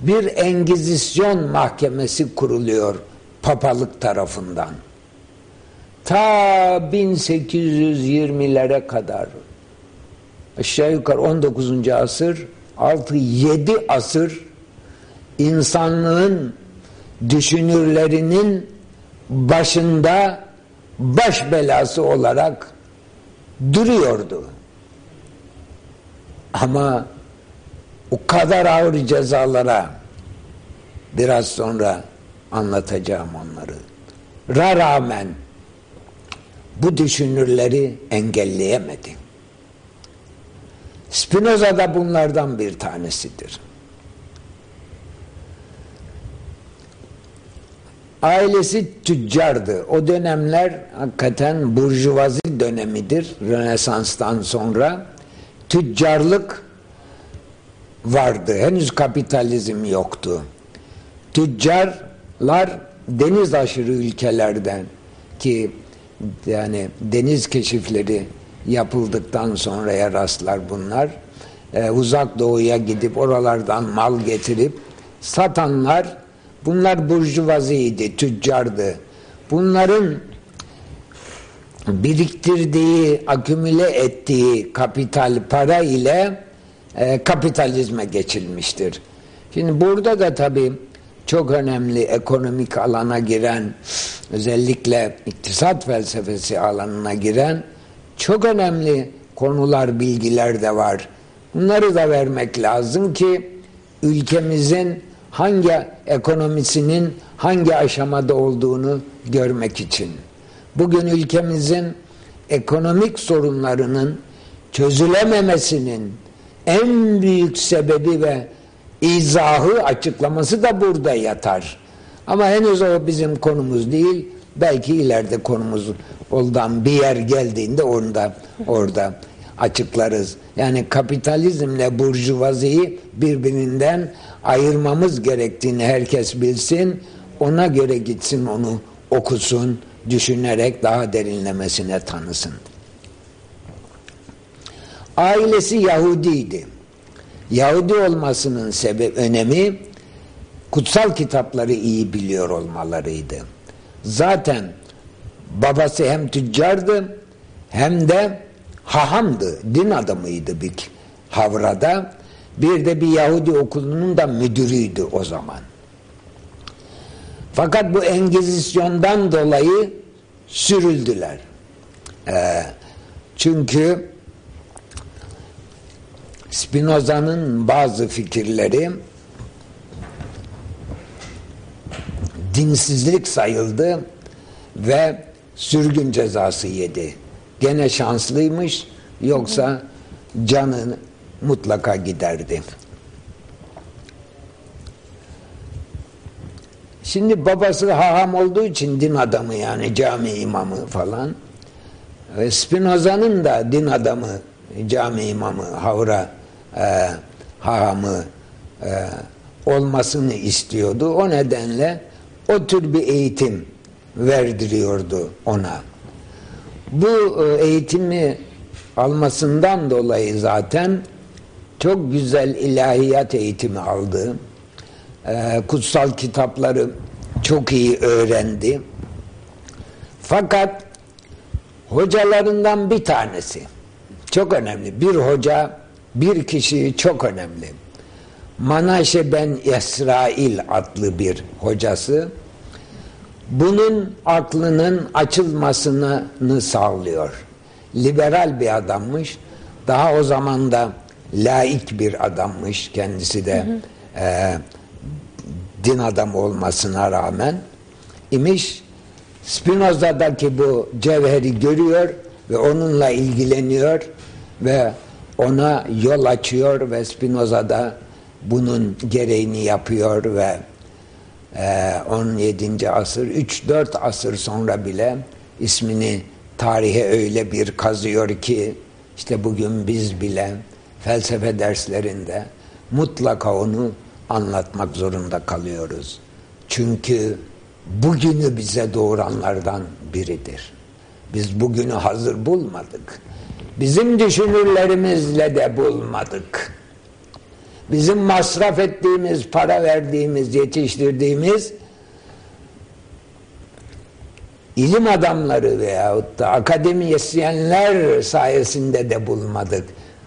B: bir Engizisyon mahkemesi kuruluyor papalık tarafından. Ta 1820'lere kadar aşağı yukarı 19. asır 6-7 asır insanlığın düşünürlerinin başında baş belası olarak duruyordu. Ama o kadar ağır cezalara biraz sonra anlatacağım onları. Ra rağmen bu düşünürleri engelleyemedi. Spinoza da bunlardan bir tanesidir. Ailesi tüccardı. O dönemler hakikaten burjuvazi dönemidir. Rönesans'tan sonra tüccarlık vardı. Henüz kapitalizm yoktu. Tüccarlar deniz aşırı ülkelerden ki yani deniz keşifleri yapıldıktan sonraya rastlar bunlar. Ee, uzak doğuya gidip oralardan mal getirip satanlar bunlar burjuvaziydi, tüccardı. Bunların biriktirdiği, akümüle ettiği kapital para ile e, kapitalizme geçilmiştir. Şimdi burada da tabii çok önemli ekonomik alana giren, özellikle iktisat felsefesi alanına giren çok önemli konular, bilgiler de var. Bunları da vermek lazım ki ülkemizin hangi ekonomisinin hangi aşamada olduğunu görmek için. Bugün ülkemizin ekonomik sorunlarının çözülememesinin en büyük sebebi ve izahı açıklaması da burada yatar. Ama henüz o bizim konumuz değil. Belki ileride konumuz oldan bir yer geldiğinde orada orada açıklarız. Yani kapitalizmle burjuvaziyi birbirinden ayırmamız gerektiğini herkes bilsin. Ona göre gitsin onu okusun, düşünerek daha derinlemesine tanısın. Ailesi Yahudiydi. Yahudi olmasının sebep önemi kutsal kitapları iyi biliyor olmalarıydı. Zaten babası hem tüccardı hem de hahamdı, din adamıydı bir havrada. Bir de bir Yahudi okulunun da müdürüydü o zaman. Fakat bu Engizisyon'dan dolayı sürüldüler. Ee, çünkü Spinoza'nın bazı fikirleri dinsizlik sayıldı ve sürgün cezası yedi. Gene şanslıymış yoksa canı mutlaka giderdi. Şimdi babası haham olduğu için din adamı yani cami imamı falan. Spinoza'nın da din adamı, cami imamı, havra e, hahamı e, olmasını istiyordu. O nedenle o tür bir eğitim verdiriyordu ona. Bu e, eğitimi almasından dolayı zaten çok güzel ilahiyat eğitimi aldı. E, kutsal kitapları çok iyi öğrendi. Fakat hocalarından bir tanesi çok önemli. Bir hoca bir kişi çok önemli. Manaşe ben İsrail adlı bir hocası bunun aklının açılmasını sağlıyor. Liberal bir adammış. Daha o zaman da laik bir adammış. Kendisi de hı hı. E, din adamı olmasına rağmen imiş. Spinoza'daki bu cevheri görüyor ve onunla ilgileniyor ve ona yol açıyor ve Spinoza da bunun gereğini yapıyor ve 17. asır 3-4 asır sonra bile ismini tarihe öyle bir kazıyor ki işte bugün biz bile felsefe derslerinde mutlaka onu anlatmak zorunda kalıyoruz. Çünkü bugünü bize doğuranlardan biridir. Biz bugünü hazır bulmadık. Bizim düşünürlerimizle de bulmadık. Bizim masraf ettiğimiz, para verdiğimiz, yetiştirdiğimiz ilim adamları veyahut da akademisyenler sayesinde de bulmadık.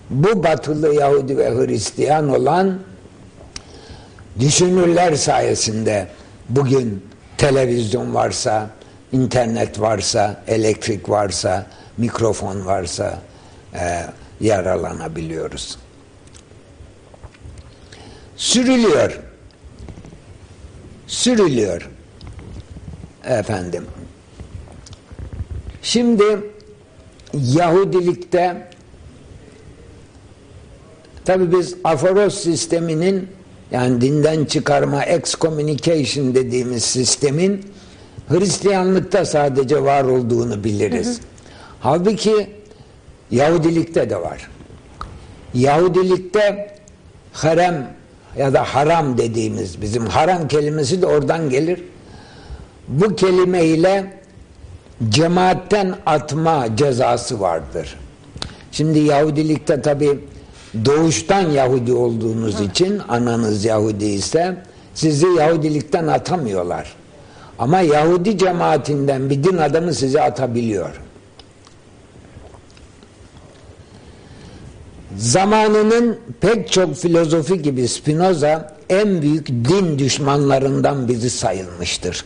B: Bu batılı Yahudi ve Hristiyan olan düşünürler sayesinde bugün televizyon varsa, internet varsa, elektrik varsa, mikrofon varsa e, yaralanabiliyoruz. Sürülüyor. Sürülüyor. Efendim. Şimdi Yahudilikte tabi biz aforos sisteminin yani dinden çıkarma excommunication dediğimiz sistemin Hristiyanlıkta sadece var olduğunu biliriz. Hı hı. Halbuki Yahudilikte de var. Yahudilikte harem ya da haram dediğimiz bizim haram kelimesi de oradan gelir. Bu kelime ile cemaatten atma cezası vardır. Şimdi Yahudilikte tabi doğuştan Yahudi olduğunuz için ananız Yahudi ise sizi Yahudilikten atamıyorlar. Ama Yahudi cemaatinden bir din adamı sizi atabiliyor. Zamanının pek çok filozofi gibi Spinoza en büyük din düşmanlarından biri sayılmıştır.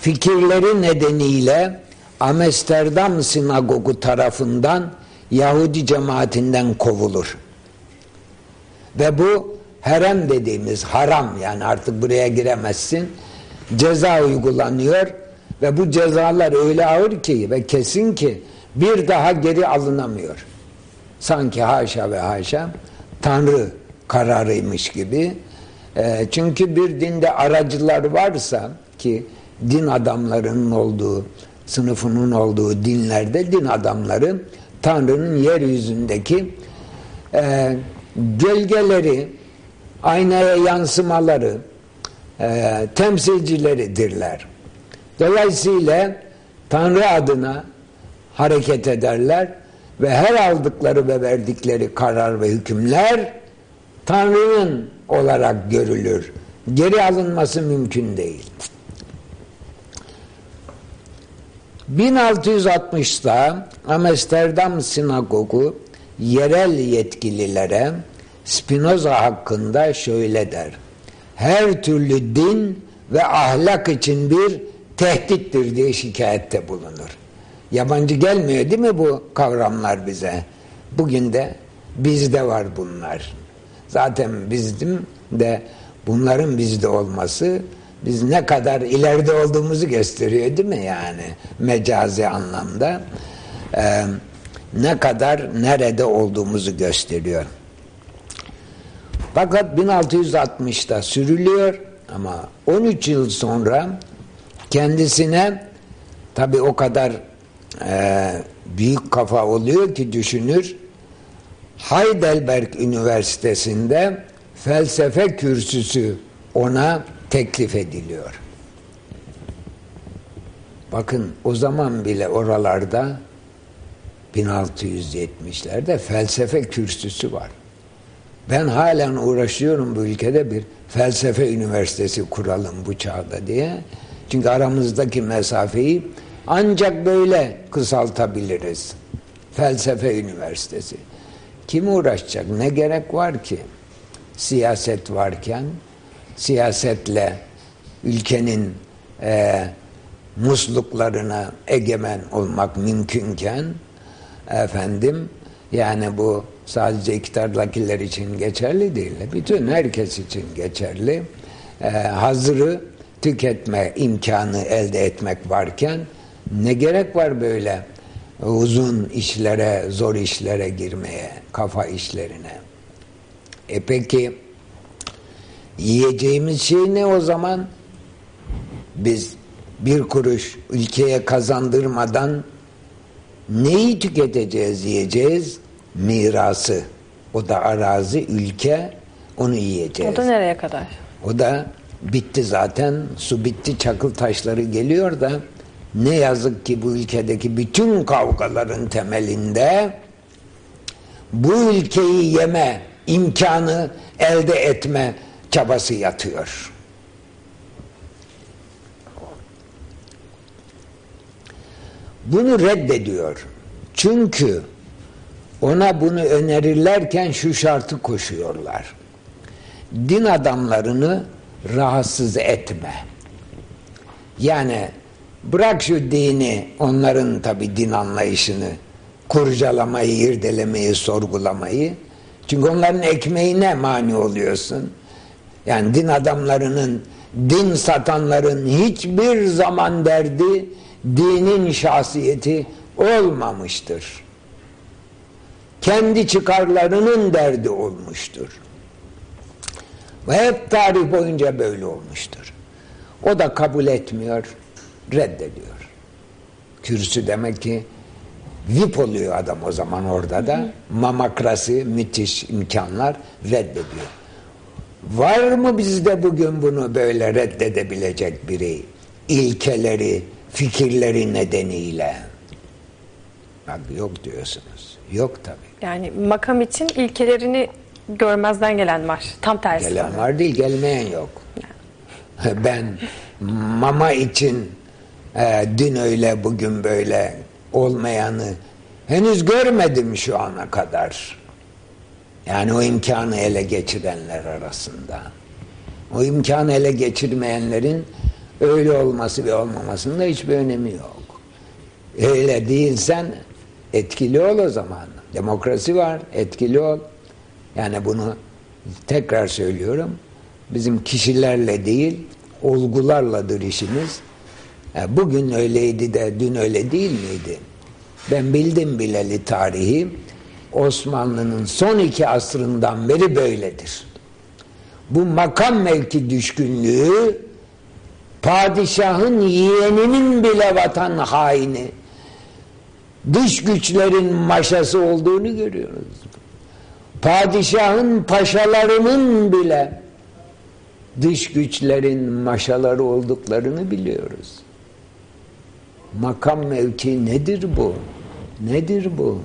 B: Fikirleri nedeniyle Amsterdam sinagogu tarafından Yahudi cemaatinden kovulur. Ve bu herem dediğimiz haram yani artık buraya giremezsin ceza uygulanıyor ve bu cezalar öyle ağır ki ve kesin ki bir daha geri alınamıyor. Sanki haşa ve haşa Tanrı kararıymış gibi. E, çünkü bir dinde aracılar varsa ki din adamlarının olduğu, sınıfının olduğu dinlerde din adamları Tanrı'nın yeryüzündeki e, gölgeleri, aynaya yansımaları, e, temsilcileridirler. Dolayısıyla Tanrı adına hareket ederler ve her aldıkları ve verdikleri karar ve hükümler Tanrı'nın olarak görülür. Geri alınması mümkün değil. 1660'da Amsterdam Sinagogu yerel yetkililere Spinoza hakkında şöyle der. Her türlü din ve ahlak için bir tehdittir diye şikayette bulunur. Yabancı gelmiyor değil mi bu kavramlar bize? Bugün de bizde var bunlar. Zaten bizim de bunların bizde olması biz ne kadar ileride olduğumuzu gösteriyor değil mi yani mecazi anlamda ne kadar nerede olduğumuzu gösteriyor fakat 1660'da sürülüyor ama 13 yıl sonra kendisine tabi o kadar e, büyük kafa oluyor ki düşünür Heidelberg Üniversitesi'nde felsefe kürsüsü ona teklif ediliyor. Bakın o zaman bile oralarda 1670'lerde felsefe kürsüsü var. Ben halen uğraşıyorum bu ülkede bir felsefe üniversitesi kuralım bu çağda diye. Çünkü aramızdaki mesafeyi ancak böyle kısaltabiliriz. Felsefe üniversitesi. Kim uğraşacak? Ne gerek var ki? Siyaset varken siyasetle ülkenin e, musluklarına egemen olmak mümkünken efendim yani bu sadece iktidardakiler için geçerli değil. Bütün herkes için geçerli. Ee, hazırı tüketme imkanı elde etmek varken ne gerek var böyle uzun işlere, zor işlere girmeye, kafa işlerine. E peki yiyeceğimiz şey ne o zaman? Biz bir kuruş ülkeye kazandırmadan neyi tüketeceğiz, yiyeceğiz? Mirası. O da arazi, ülke, onu yiyeceğiz.
A: O da nereye kadar?
B: O da bitti zaten. Su bitti, çakıl taşları geliyor da ne yazık ki bu ülkedeki bütün kavgaların temelinde bu ülkeyi yeme imkanı elde etme çabası yatıyor. Bunu reddediyor. Çünkü ona bunu önerirlerken şu şartı koşuyorlar. Din adamlarını rahatsız etme. Yani bırak şu dini, onların tabi din anlayışını kurcalamayı, irdelemeyi, sorgulamayı. Çünkü onların ekmeğine mani oluyorsun. Yani din adamlarının, din satanların hiçbir zaman derdi dinin şahsiyeti olmamıştır. Kendi çıkarlarının derdi olmuştur. Ve hep tarih boyunca böyle olmuştur. O da kabul etmiyor, reddediyor. Kürsü demek ki VIP oluyor adam o zaman orada da. Mamakrasi, müthiş imkanlar reddediyor. Var mı bizde bugün bunu böyle reddedebilecek biri? İlkeleri, fikirleri nedeniyle. Bak yok diyorsunuz. Yok tabi.
A: Yani makam için ilkelerini görmezden gelen var. Tam tersi.
B: Gelen var değil, gelmeyen yok. Ben mama için e, dün öyle bugün böyle olmayanı henüz görmedim şu ana kadar. Yani o imkanı ele geçirenler arasında. O imkanı ele geçirmeyenlerin öyle olması ve olmamasında hiçbir önemi yok. Öyle değilsen etkili ol o zaman. Demokrasi var, etkili ol. Yani bunu tekrar söylüyorum. Bizim kişilerle değil, olgularladır işimiz. Yani bugün öyleydi de dün öyle değil miydi? Ben bildim bileli tarihi. Osmanlı'nın son iki asrından beri böyledir. Bu makam mevki düşkünlüğü padişahın yeğeninin bile vatan haini dış güçlerin maşası olduğunu görüyoruz. Padişahın paşalarının bile dış güçlerin maşaları olduklarını biliyoruz. Makam mevki nedir bu? Nedir bu?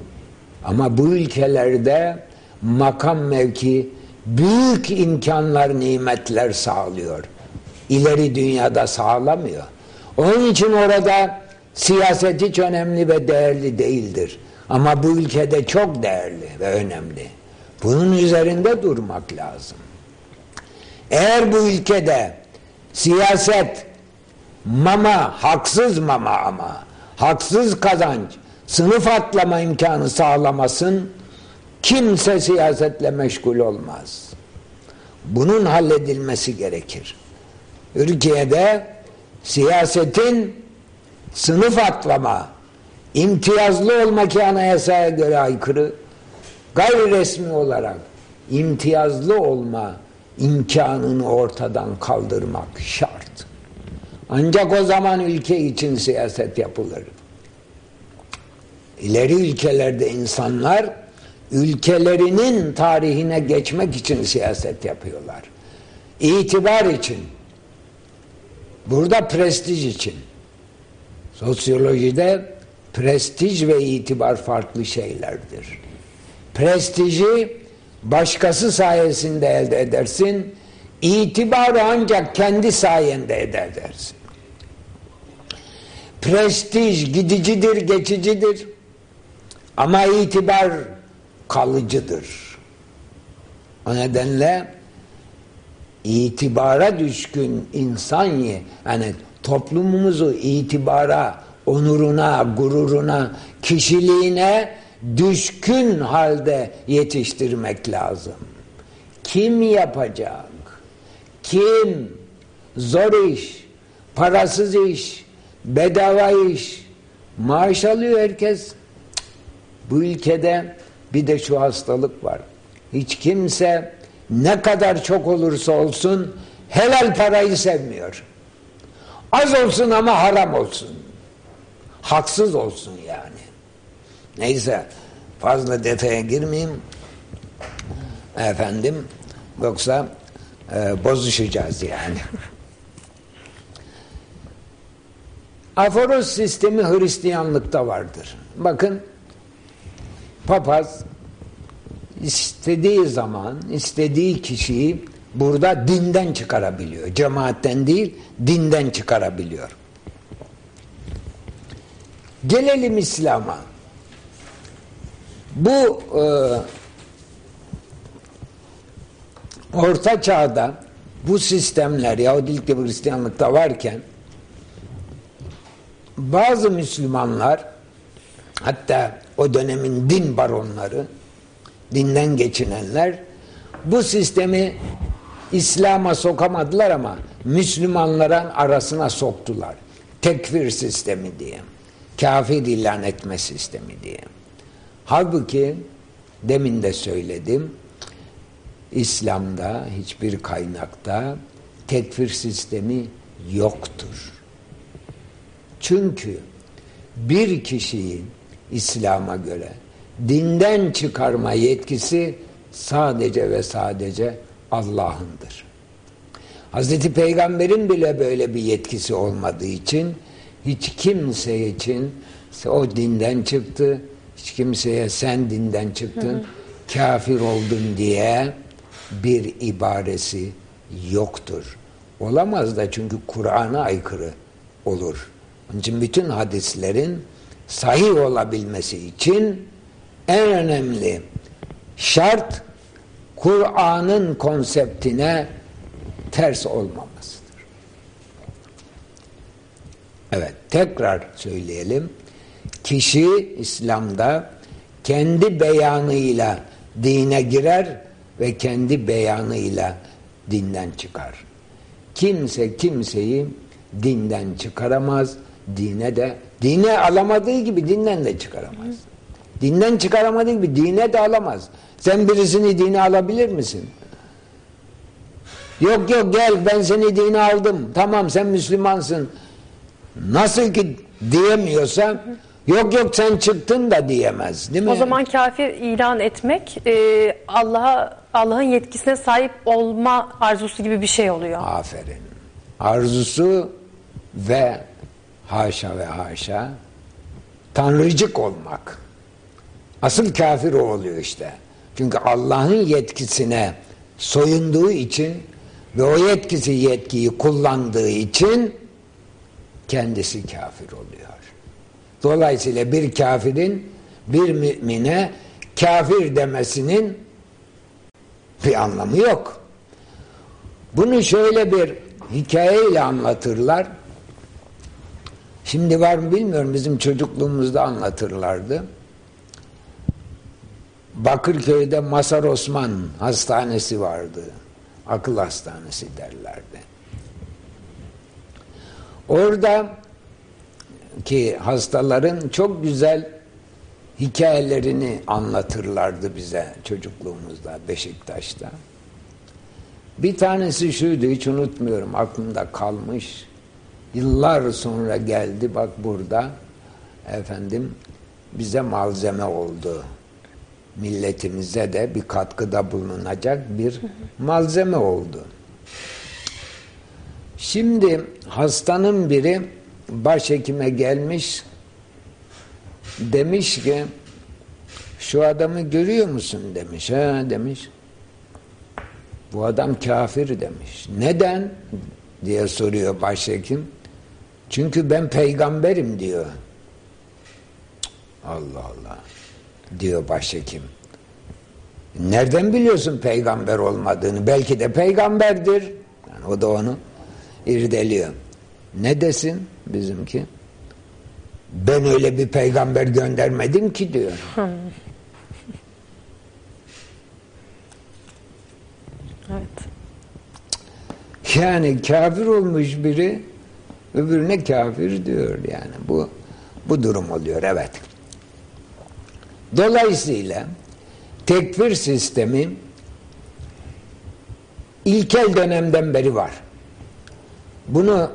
B: Ama bu ülkelerde makam mevki büyük imkanlar, nimetler sağlıyor. İleri dünyada sağlamıyor. Onun için orada siyaset hiç önemli ve değerli değildir. Ama bu ülkede çok değerli ve önemli. Bunun üzerinde durmak lazım. Eğer bu ülkede siyaset mama, haksız mama ama haksız kazanç, sınıf atlama imkanı sağlamasın kimse siyasetle meşgul olmaz. Bunun halledilmesi gerekir. Türkiye'de siyasetin sınıf atlama, imtiyazlı olma ki anayasaya göre aykırı, gayri resmi olarak imtiyazlı olma imkanını ortadan kaldırmak şart. Ancak o zaman ülke için siyaset yapılır. İleri ülkelerde insanlar ülkelerinin tarihine geçmek için siyaset yapıyorlar. İtibar için. Burada prestij için. Sosyolojide prestij ve itibar farklı şeylerdir. Prestiji başkası sayesinde elde edersin. İtibarı ancak kendi sayende edersin. Prestij gidicidir, geçicidir. Ama itibar kalıcıdır. O nedenle itibara düşkün insan yani toplumumuzu itibara, onuruna, gururuna, kişiliğine düşkün halde yetiştirmek lazım. Kim yapacak? Kim? Zor iş. Parasız iş, bedava iş, maaş alıyor herkes. Bu ülkede bir de şu hastalık var. Hiç kimse ne kadar çok olursa olsun helal parayı sevmiyor. Az olsun ama haram olsun. Haksız olsun yani. Neyse fazla detaya girmeyeyim. Efendim yoksa e, bozuşacağız yani. Aforoz sistemi Hristiyanlıkta vardır. Bakın papaz istediği zaman istediği kişiyi burada dinden çıkarabiliyor. Cemaatten değil dinden çıkarabiliyor. Gelelim İslam'a. Bu e, Orta Çağ'da bu sistemler Yahudilik ve Hristiyanlıkta varken bazı Müslümanlar hatta o dönemin din baronları dinden geçinenler bu sistemi İslam'a sokamadılar ama Müslümanların arasına soktular. Tekfir sistemi diye. Kafir ilan etme sistemi diye. Halbuki demin de söyledim İslam'da hiçbir kaynakta tekfir sistemi yoktur. Çünkü bir kişiyi İslam'a göre dinden çıkarma yetkisi sadece ve sadece Allah'ındır. Hazreti Peygamber'in bile böyle bir yetkisi olmadığı için hiç kimse için o dinden çıktı, hiç kimseye sen dinden çıktın, hı hı. kafir oldun diye bir ibaresi yoktur. Olamaz da çünkü Kur'an'a aykırı olur. Onun için bütün hadislerin sahih olabilmesi için en önemli şart Kur'an'ın konseptine ters olmamasıdır. Evet, tekrar söyleyelim. Kişi İslam'da kendi beyanıyla dine girer ve kendi beyanıyla dinden çıkar. Kimse kimseyi dinden çıkaramaz, dine de dine alamadığı gibi dinden de çıkaramaz. Dinden çıkaramadığı gibi dine de alamaz. Sen birisini dine alabilir misin? Yok yok gel ben seni dine aldım. Tamam sen Müslümansın. Nasıl ki diyemiyorsa yok yok sen çıktın da diyemez. Değil mi?
A: O zaman kafir ilan etmek e, Allah'a Allah'ın yetkisine sahip olma arzusu gibi bir şey oluyor.
B: Aferin. Arzusu ve haşa ve haşa tanrıcık olmak. Asıl kafir o oluyor işte. Çünkü Allah'ın yetkisine soyunduğu için ve o yetkisi yetkiyi kullandığı için kendisi kafir oluyor. Dolayısıyla bir kafirin bir mümine kafir demesinin bir anlamı yok. Bunu şöyle bir hikayeyle anlatırlar. Şimdi var mı bilmiyorum bizim çocukluğumuzda anlatırlardı. Bakırköy'de Masar Osman hastanesi vardı. Akıl hastanesi derlerdi. Orada ki hastaların çok güzel hikayelerini anlatırlardı bize çocukluğumuzda Beşiktaş'ta. Bir tanesi şuydu hiç unutmuyorum aklımda kalmış. Yıllar sonra geldi bak burada efendim bize malzeme oldu. Milletimize de bir katkıda bulunacak bir malzeme oldu. Şimdi hastanın biri başhekime gelmiş demiş ki şu adamı görüyor musun demiş. Ha demiş. Bu adam kafir demiş. Neden? diye soruyor başhekim. Çünkü ben peygamberim diyor. Allah Allah diyor başhekim. Nereden biliyorsun peygamber olmadığını? Belki de peygamberdir. Yani o da onu irdeliyor. Ne desin bizimki? Ben öyle bir peygamber göndermedim ki diyor.
A: evet.
B: Yani kafir olmuş biri öbürüne kafir diyor yani. Bu bu durum oluyor evet. Dolayısıyla tekfir sistemi ilkel dönemden beri var. Bunu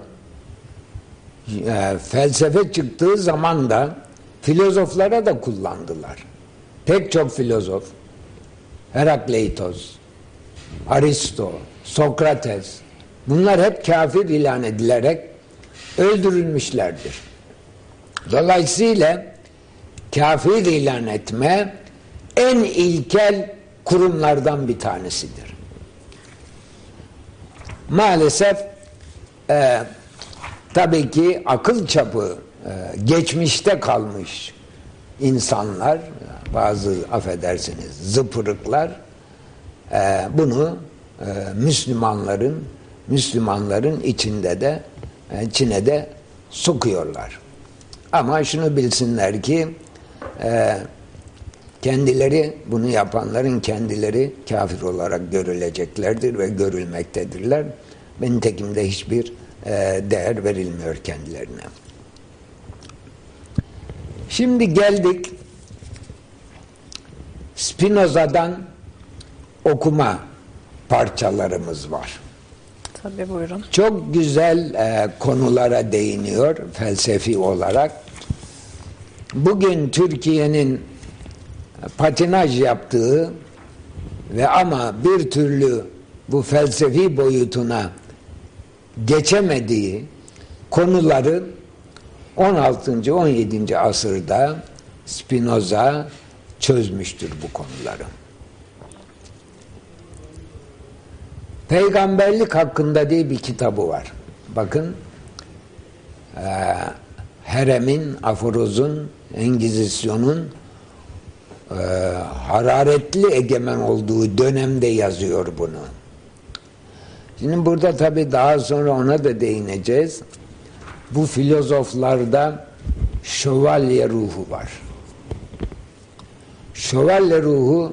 B: e, felsefe çıktığı zaman da filozoflara da kullandılar. Pek çok filozof Herakleitos, Aristo, Sokrates bunlar hep kafir ilan edilerek öldürülmüşlerdir. Dolayısıyla kafir ilan etme en ilkel kurumlardan bir tanesidir. Maalesef e, tabii ki akıl çapı e, geçmişte kalmış insanlar, bazı affedersiniz zıpırıklar e, bunu e, Müslümanların Müslümanların içinde de e, Çin'e de sokuyorlar. Ama şunu bilsinler ki e, kendileri bunu yapanların kendileri kafir olarak görüleceklerdir ve görülmektedirler. Ben tekimde hiçbir e, değer verilmiyor kendilerine. Şimdi geldik Spinoza'dan okuma parçalarımız var.
A: Tabii buyurun.
B: Çok güzel e, konulara değiniyor felsefi olarak. Bugün Türkiye'nin patinaj yaptığı ve ama bir türlü bu felsefi boyutuna geçemediği konuları 16. 17. asırda Spinoza çözmüştür bu konuları. Peygamberlik hakkında diye bir kitabı var. Bakın Herem'in, Aforoz'un, Engizisyon'un e, hararetli egemen olduğu dönemde yazıyor bunu. Şimdi burada tabi daha sonra ona da değineceğiz. Bu filozoflarda şövalye ruhu var. Şövalye ruhu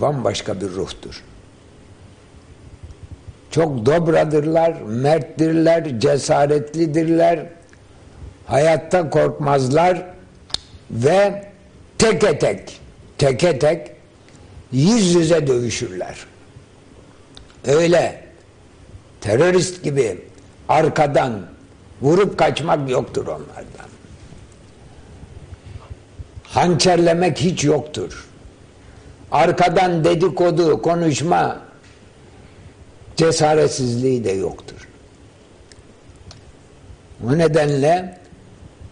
B: bambaşka bir ruhtur. Çok dobradırlar, merttirler, cesaretlidirler. Hayatta korkmazlar ve teke tek, teke tek yüz yüze dövüşürler. Öyle terörist gibi arkadan vurup kaçmak yoktur onlardan. Hançerlemek hiç yoktur. Arkadan dedikodu, konuşma cesaretsizliği de yoktur. O nedenle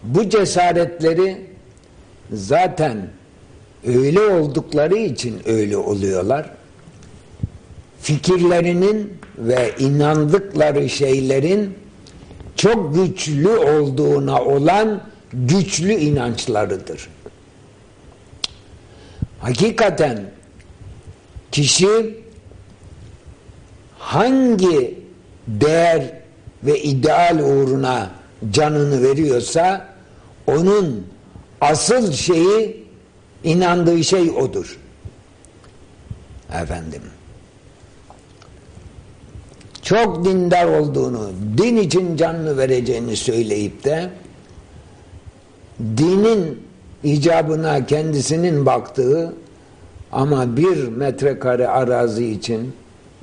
B: bu cesaretleri zaten öyle oldukları için öyle oluyorlar. Fikirlerinin ve inandıkları şeylerin çok güçlü olduğuna olan güçlü inançlarıdır. Hakikaten kişi hangi değer ve ideal uğruna canını veriyorsa onun asıl şeyi inandığı şey odur. Efendim. Çok dindar olduğunu, din için canını vereceğini söyleyip de dinin icabına kendisinin baktığı ama bir metrekare arazi için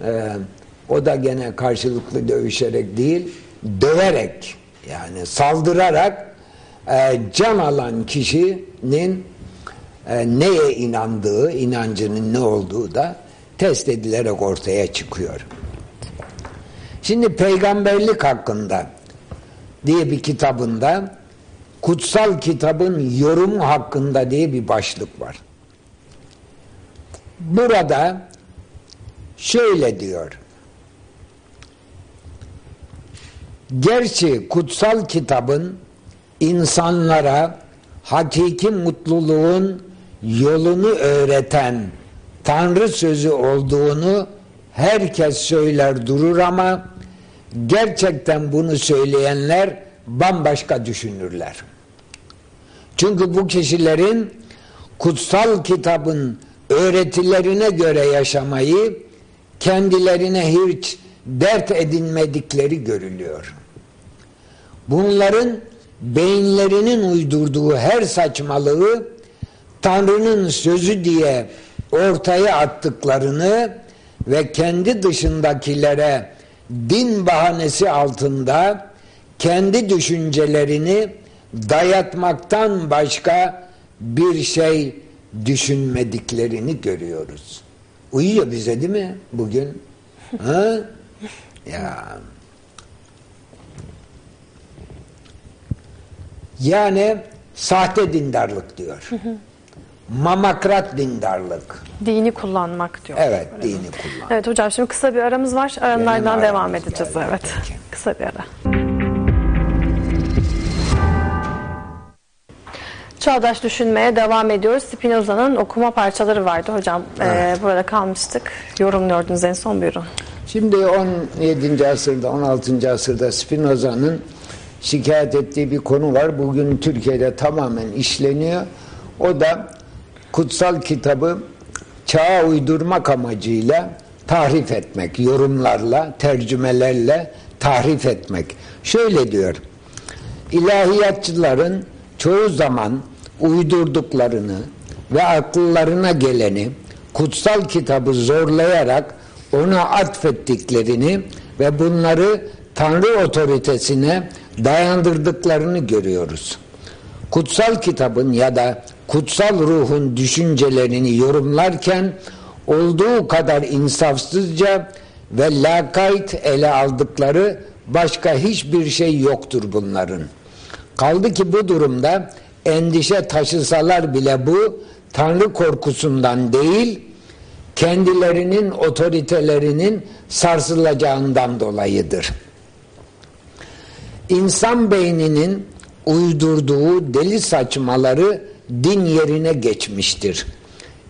B: e, o da gene karşılıklı dövüşerek değil, döverek yani saldırarak e, can alan kişinin e, neye inandığı, inancının ne olduğu da test edilerek ortaya çıkıyor. Şimdi peygamberlik hakkında diye bir kitabında kutsal kitabın yorumu hakkında diye bir başlık var. Burada şöyle diyor. Gerçi kutsal kitabın insanlara hakiki mutluluğun yolunu öğreten Tanrı sözü olduğunu herkes söyler durur ama gerçekten bunu söyleyenler bambaşka düşünürler. Çünkü bu kişilerin kutsal kitabın öğretilerine göre yaşamayı kendilerine hiç dert edinmedikleri görülüyor. bunların beyinlerinin uydurduğu her saçmalığı Tanrı'nın sözü diye ortaya attıklarını ve kendi dışındakilere din bahanesi altında kendi düşüncelerini dayatmaktan başka bir şey düşünmediklerini görüyoruz. Uyuyor bize değil mi bugün? ha? Ya. Yani sahte dindarlık diyor. Mamakrat dindarlık.
A: Dini kullanmak diyor.
B: Evet, dini kullan.
A: Evet hocam şimdi kısa bir aramız var. Aranlardan
B: aramız
A: devam edeceğiz.
B: geldi,
A: Evet.
B: peki.
A: Kısa bir ara. Çağdaş düşünmeye devam ediyoruz. Spinoza'nın okuma parçaları vardı hocam. Ee, burada kalmıştık. Yorumluyordunuz en son buyurun.
B: Şimdi 17. asırda, 16. asırda Spinoza'nın şikayet ettiği bir konu var. Bugün Türkiye'de tamamen işleniyor. O da kutsal kitabı çağa uydurmak amacıyla tahrif etmek, yorumlarla, tercümelerle tahrif etmek. Şöyle diyor, ilahiyatçıların çoğu zaman uydurduklarını ve akıllarına geleni kutsal kitabı zorlayarak ona atfettiklerini ve bunları Tanrı otoritesine dayandırdıklarını görüyoruz. Kutsal kitabın ya da kutsal ruhun düşüncelerini yorumlarken olduğu kadar insafsızca ve lakayt ele aldıkları başka hiçbir şey yoktur bunların. Kaldı ki bu durumda endişe taşısalar bile bu Tanrı korkusundan değil, kendilerinin otoritelerinin sarsılacağından dolayıdır. İnsan beyninin uydurduğu deli saçmaları din yerine geçmiştir.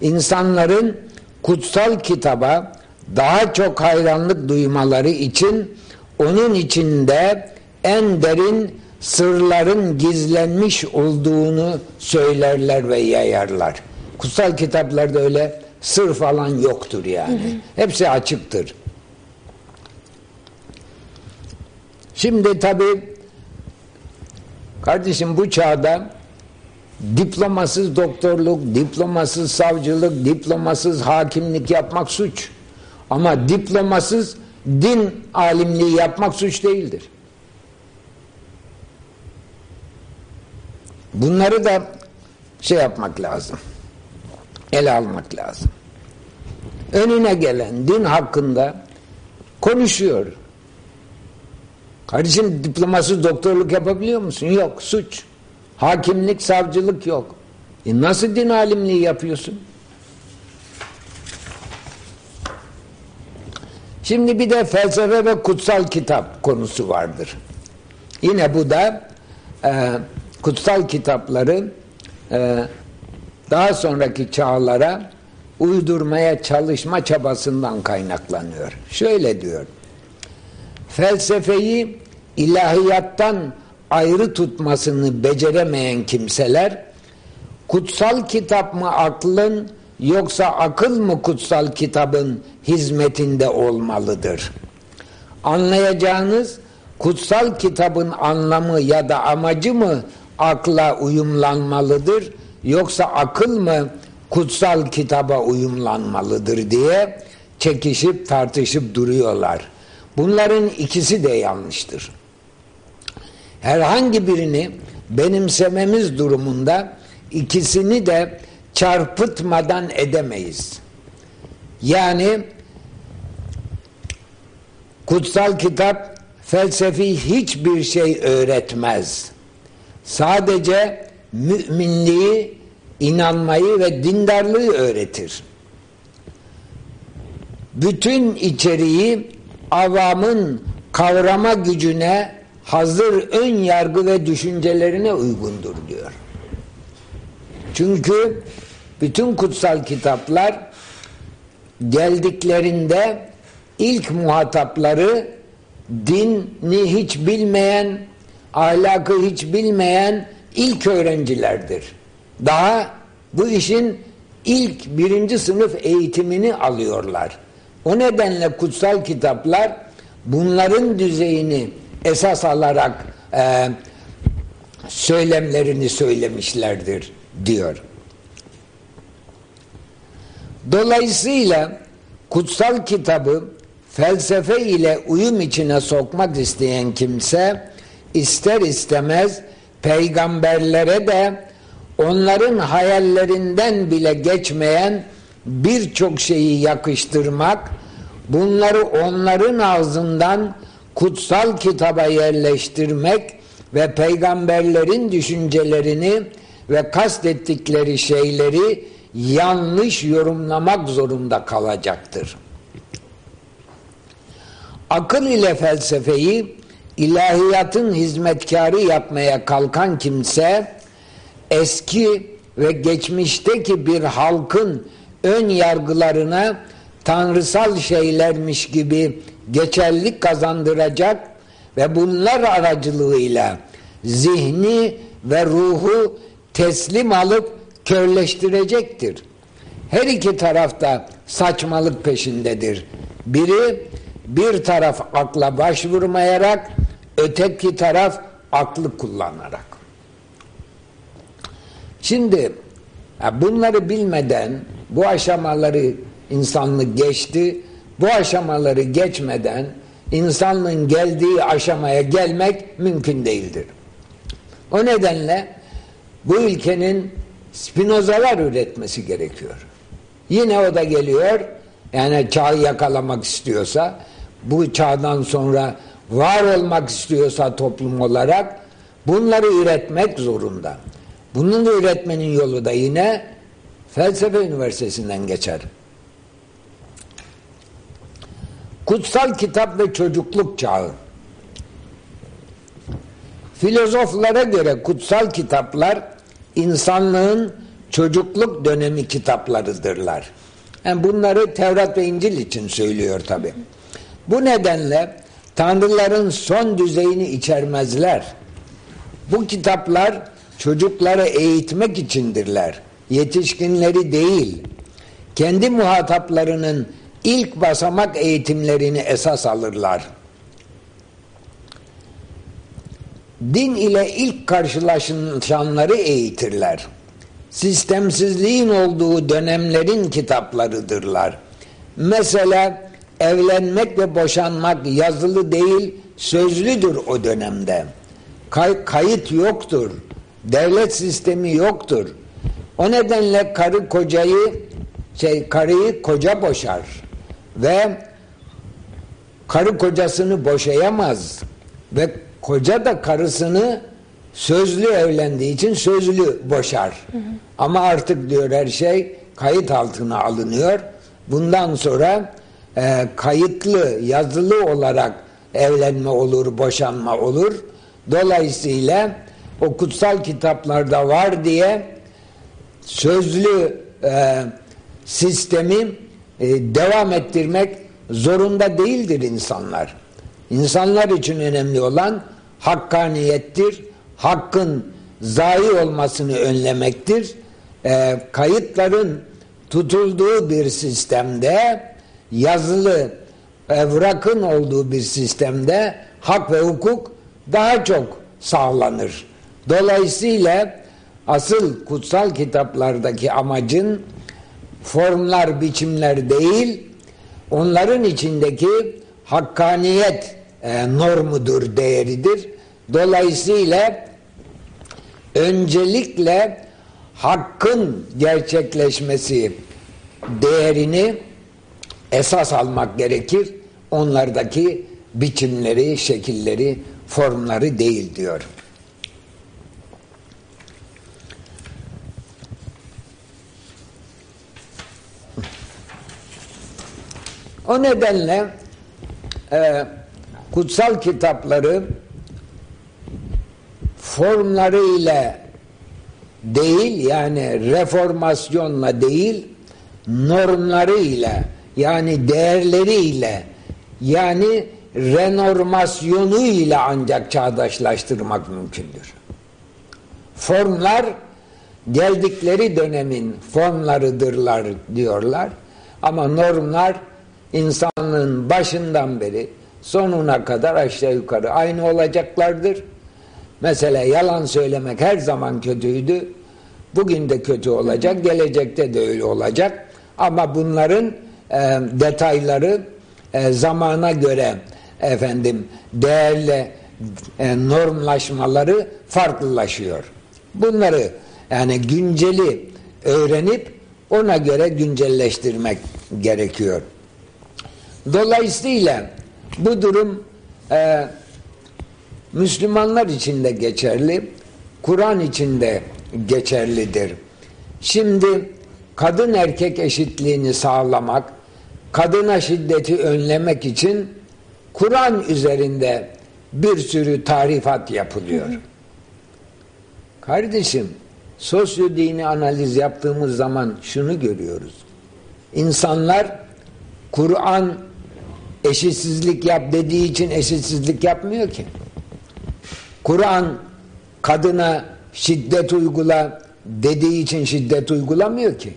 B: İnsanların kutsal kitaba daha çok hayranlık duymaları için onun içinde en derin sırların gizlenmiş olduğunu söylerler ve yayarlar. Kutsal kitaplarda öyle sır falan yoktur yani. Hepsi açıktır. Şimdi tabi kardeşim bu çağda diplomasız doktorluk, diplomasız savcılık, diplomasız hakimlik yapmak suç. Ama diplomasız din alimliği yapmak suç değildir. Bunları da şey yapmak lazım. Ele almak lazım. Önüne gelen din hakkında konuşuyor. Kardeşim diplomasız doktorluk yapabiliyor musun? Yok, suç. Hakimlik, savcılık yok. E nasıl din alimliği yapıyorsun? Şimdi bir de felsefe ve kutsal kitap konusu vardır. Yine bu da e, kutsal kitapları e, daha sonraki çağlara uydurmaya çalışma çabasından kaynaklanıyor. Şöyle diyor. Felsefeyi ilahiyattan ayrı tutmasını beceremeyen kimseler kutsal kitap mı aklın yoksa akıl mı kutsal kitabın hizmetinde olmalıdır? Anlayacağınız kutsal kitabın anlamı ya da amacı mı akla uyumlanmalıdır yoksa akıl mı kutsal kitaba uyumlanmalıdır diye çekişip tartışıp duruyorlar. Bunların ikisi de yanlıştır. Herhangi birini benimsememiz durumunda ikisini de çarpıtmadan edemeyiz. Yani kutsal kitap felsefi hiçbir şey öğretmez. Sadece müminliği, inanmayı ve dindarlığı öğretir. Bütün içeriği avamın kavrama gücüne hazır ön yargı ve düşüncelerine uygundur diyor. Çünkü bütün kutsal kitaplar geldiklerinde ilk muhatapları dini hiç bilmeyen, ahlakı hiç bilmeyen ilk öğrencilerdir. Daha bu işin ilk birinci sınıf eğitimini alıyorlar. O nedenle kutsal kitaplar bunların düzeyini esas alarak e, söylemlerini söylemişlerdir diyor. Dolayısıyla kutsal kitabı felsefe ile uyum içine sokmak isteyen kimse ister istemez peygamberlere de onların hayallerinden bile geçmeyen birçok şeyi yakıştırmak, bunları onların ağzından kutsal kitaba yerleştirmek ve peygamberlerin düşüncelerini ve kastettikleri şeyleri yanlış yorumlamak zorunda kalacaktır. Akıl ile felsefeyi ilahiyatın hizmetkarı yapmaya kalkan kimse eski ve geçmişteki bir halkın ön yargılarına tanrısal şeylermiş gibi geçerlik kazandıracak ve bunlar aracılığıyla zihni ve ruhu teslim alıp körleştirecektir. Her iki tarafta saçmalık peşindedir. Biri bir taraf akla başvurmayarak öteki taraf aklı kullanarak. Şimdi bunları bilmeden bu aşamaları insanlık geçti. Bu aşamaları geçmeden insanlığın geldiği aşamaya gelmek mümkün değildir. O nedenle bu ülkenin spinozalar üretmesi gerekiyor. Yine o da geliyor yani çağı yakalamak istiyorsa bu çağdan sonra var olmak istiyorsa toplum olarak bunları üretmek zorunda. Bunun üretmenin yolu da yine felsefe üniversitesinden geçer. Kutsal kitap ve çocukluk çağı. Filozoflara göre kutsal kitaplar insanlığın çocukluk dönemi kitaplarıdırlar. Yani bunları Tevrat ve İncil için söylüyor tabi. Bu nedenle tanrıların son düzeyini içermezler. Bu kitaplar çocukları eğitmek içindirler. Yetişkinleri değil. Kendi muhataplarının ilk basamak eğitimlerini esas alırlar. Din ile ilk karşılaşanları eğitirler. Sistemsizliğin olduğu dönemlerin kitaplarıdırlar. Mesela evlenmek ve boşanmak yazılı değil, sözlüdür o dönemde. Kay kayıt yoktur. Devlet sistemi yoktur. O nedenle karı kocayı şey karıyı koca boşar ve karı kocasını boşayamaz ve koca da karısını sözlü evlendiği için sözlü boşar. Hı hı. Ama artık diyor her şey kayıt altına alınıyor. Bundan sonra e, kayıtlı, yazılı olarak evlenme olur, boşanma olur. Dolayısıyla o kutsal kitaplarda var diye sözlü e, sistemi e, devam ettirmek zorunda değildir insanlar. İnsanlar için önemli olan hakkaniyettir. Hakkın zayi olmasını önlemektir. E, kayıtların tutulduğu bir sistemde yazılı evrakın olduğu bir sistemde hak ve hukuk daha çok sağlanır. Dolayısıyla asıl kutsal kitaplardaki amacın formlar, biçimler değil, onların içindeki hakkaniyet e, normudur, değeridir. Dolayısıyla öncelikle hakkın gerçekleşmesi değerini esas almak gerekir. Onlardaki biçimleri, şekilleri, formları değil diyor. O nedenle e, kutsal kitapları formları ile değil yani reformasyonla değil normları ile yani değerleri ile yani renormasyonu ile ancak çağdaşlaştırmak mümkündür. Formlar geldikleri dönemin formlarıdırlar diyorlar ama normlar insanlığın başından beri sonuna kadar aşağı yukarı aynı olacaklardır. Mesela yalan söylemek her zaman kötüydü. Bugün de kötü olacak, gelecekte de öyle olacak. Ama bunların e, detayları e, zamana göre efendim değerle e, normlaşmaları farklılaşıyor. Bunları yani günceli öğrenip ona göre güncelleştirmek gerekiyor. Dolayısıyla bu durum e, Müslümanlar için de geçerli, Kur'an için de geçerlidir. Şimdi kadın erkek eşitliğini sağlamak, kadına şiddeti önlemek için Kur'an üzerinde bir sürü tarifat yapılıyor. Kardeşim, sosyo dini analiz yaptığımız zaman şunu görüyoruz. İnsanlar Kur'an eşitsizlik yap dediği için eşitsizlik yapmıyor ki. Kur'an kadına şiddet uygula dediği için şiddet uygulamıyor ki.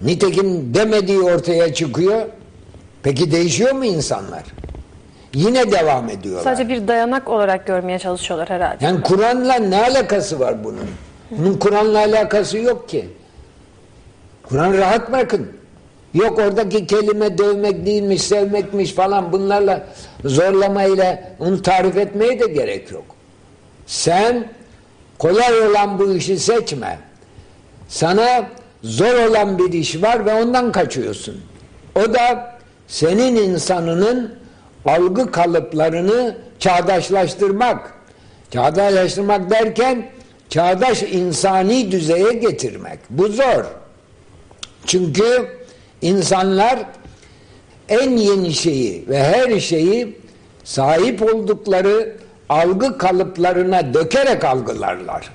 B: Nitekim demediği ortaya çıkıyor. Peki değişiyor mu insanlar? Yine devam ediyorlar.
A: Sadece bir dayanak olarak görmeye çalışıyorlar herhalde.
B: Yani Kur'an'la ne alakası var bunun? Bunun Kur'an'la alakası yok ki. Kur'an rahat bırakın. Yok oradaki kelime dövmek değilmiş, sevmekmiş falan bunlarla zorlamayla onu tarif etmeye de gerek yok. Sen kolay olan bu işi seçme. Sana zor olan bir iş var ve ondan kaçıyorsun. O da senin insanının algı kalıplarını çağdaşlaştırmak. Çağdaşlaştırmak derken çağdaş insani düzeye getirmek. Bu zor. Çünkü insanlar en yeni şeyi ve her şeyi sahip oldukları algı kalıplarına dökerek algılarlar.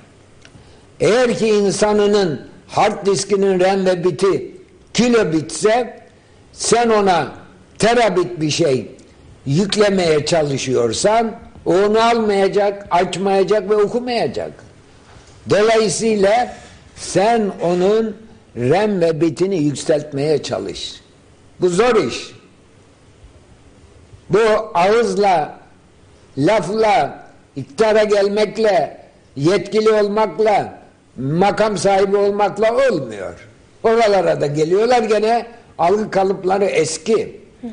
B: Eğer ki insanının hard diskinin RAM ve biti kilobitse sen ona terabit bir şey yüklemeye çalışıyorsan onu almayacak, açmayacak ve okumayacak. Dolayısıyla sen onun RAM ve bitini yükseltmeye çalış. Bu zor iş. Bu ağızla, lafla, iktidara gelmekle, yetkili olmakla, makam sahibi olmakla olmuyor. Oralara da geliyorlar gene algı kalıpları eski. Hı hı.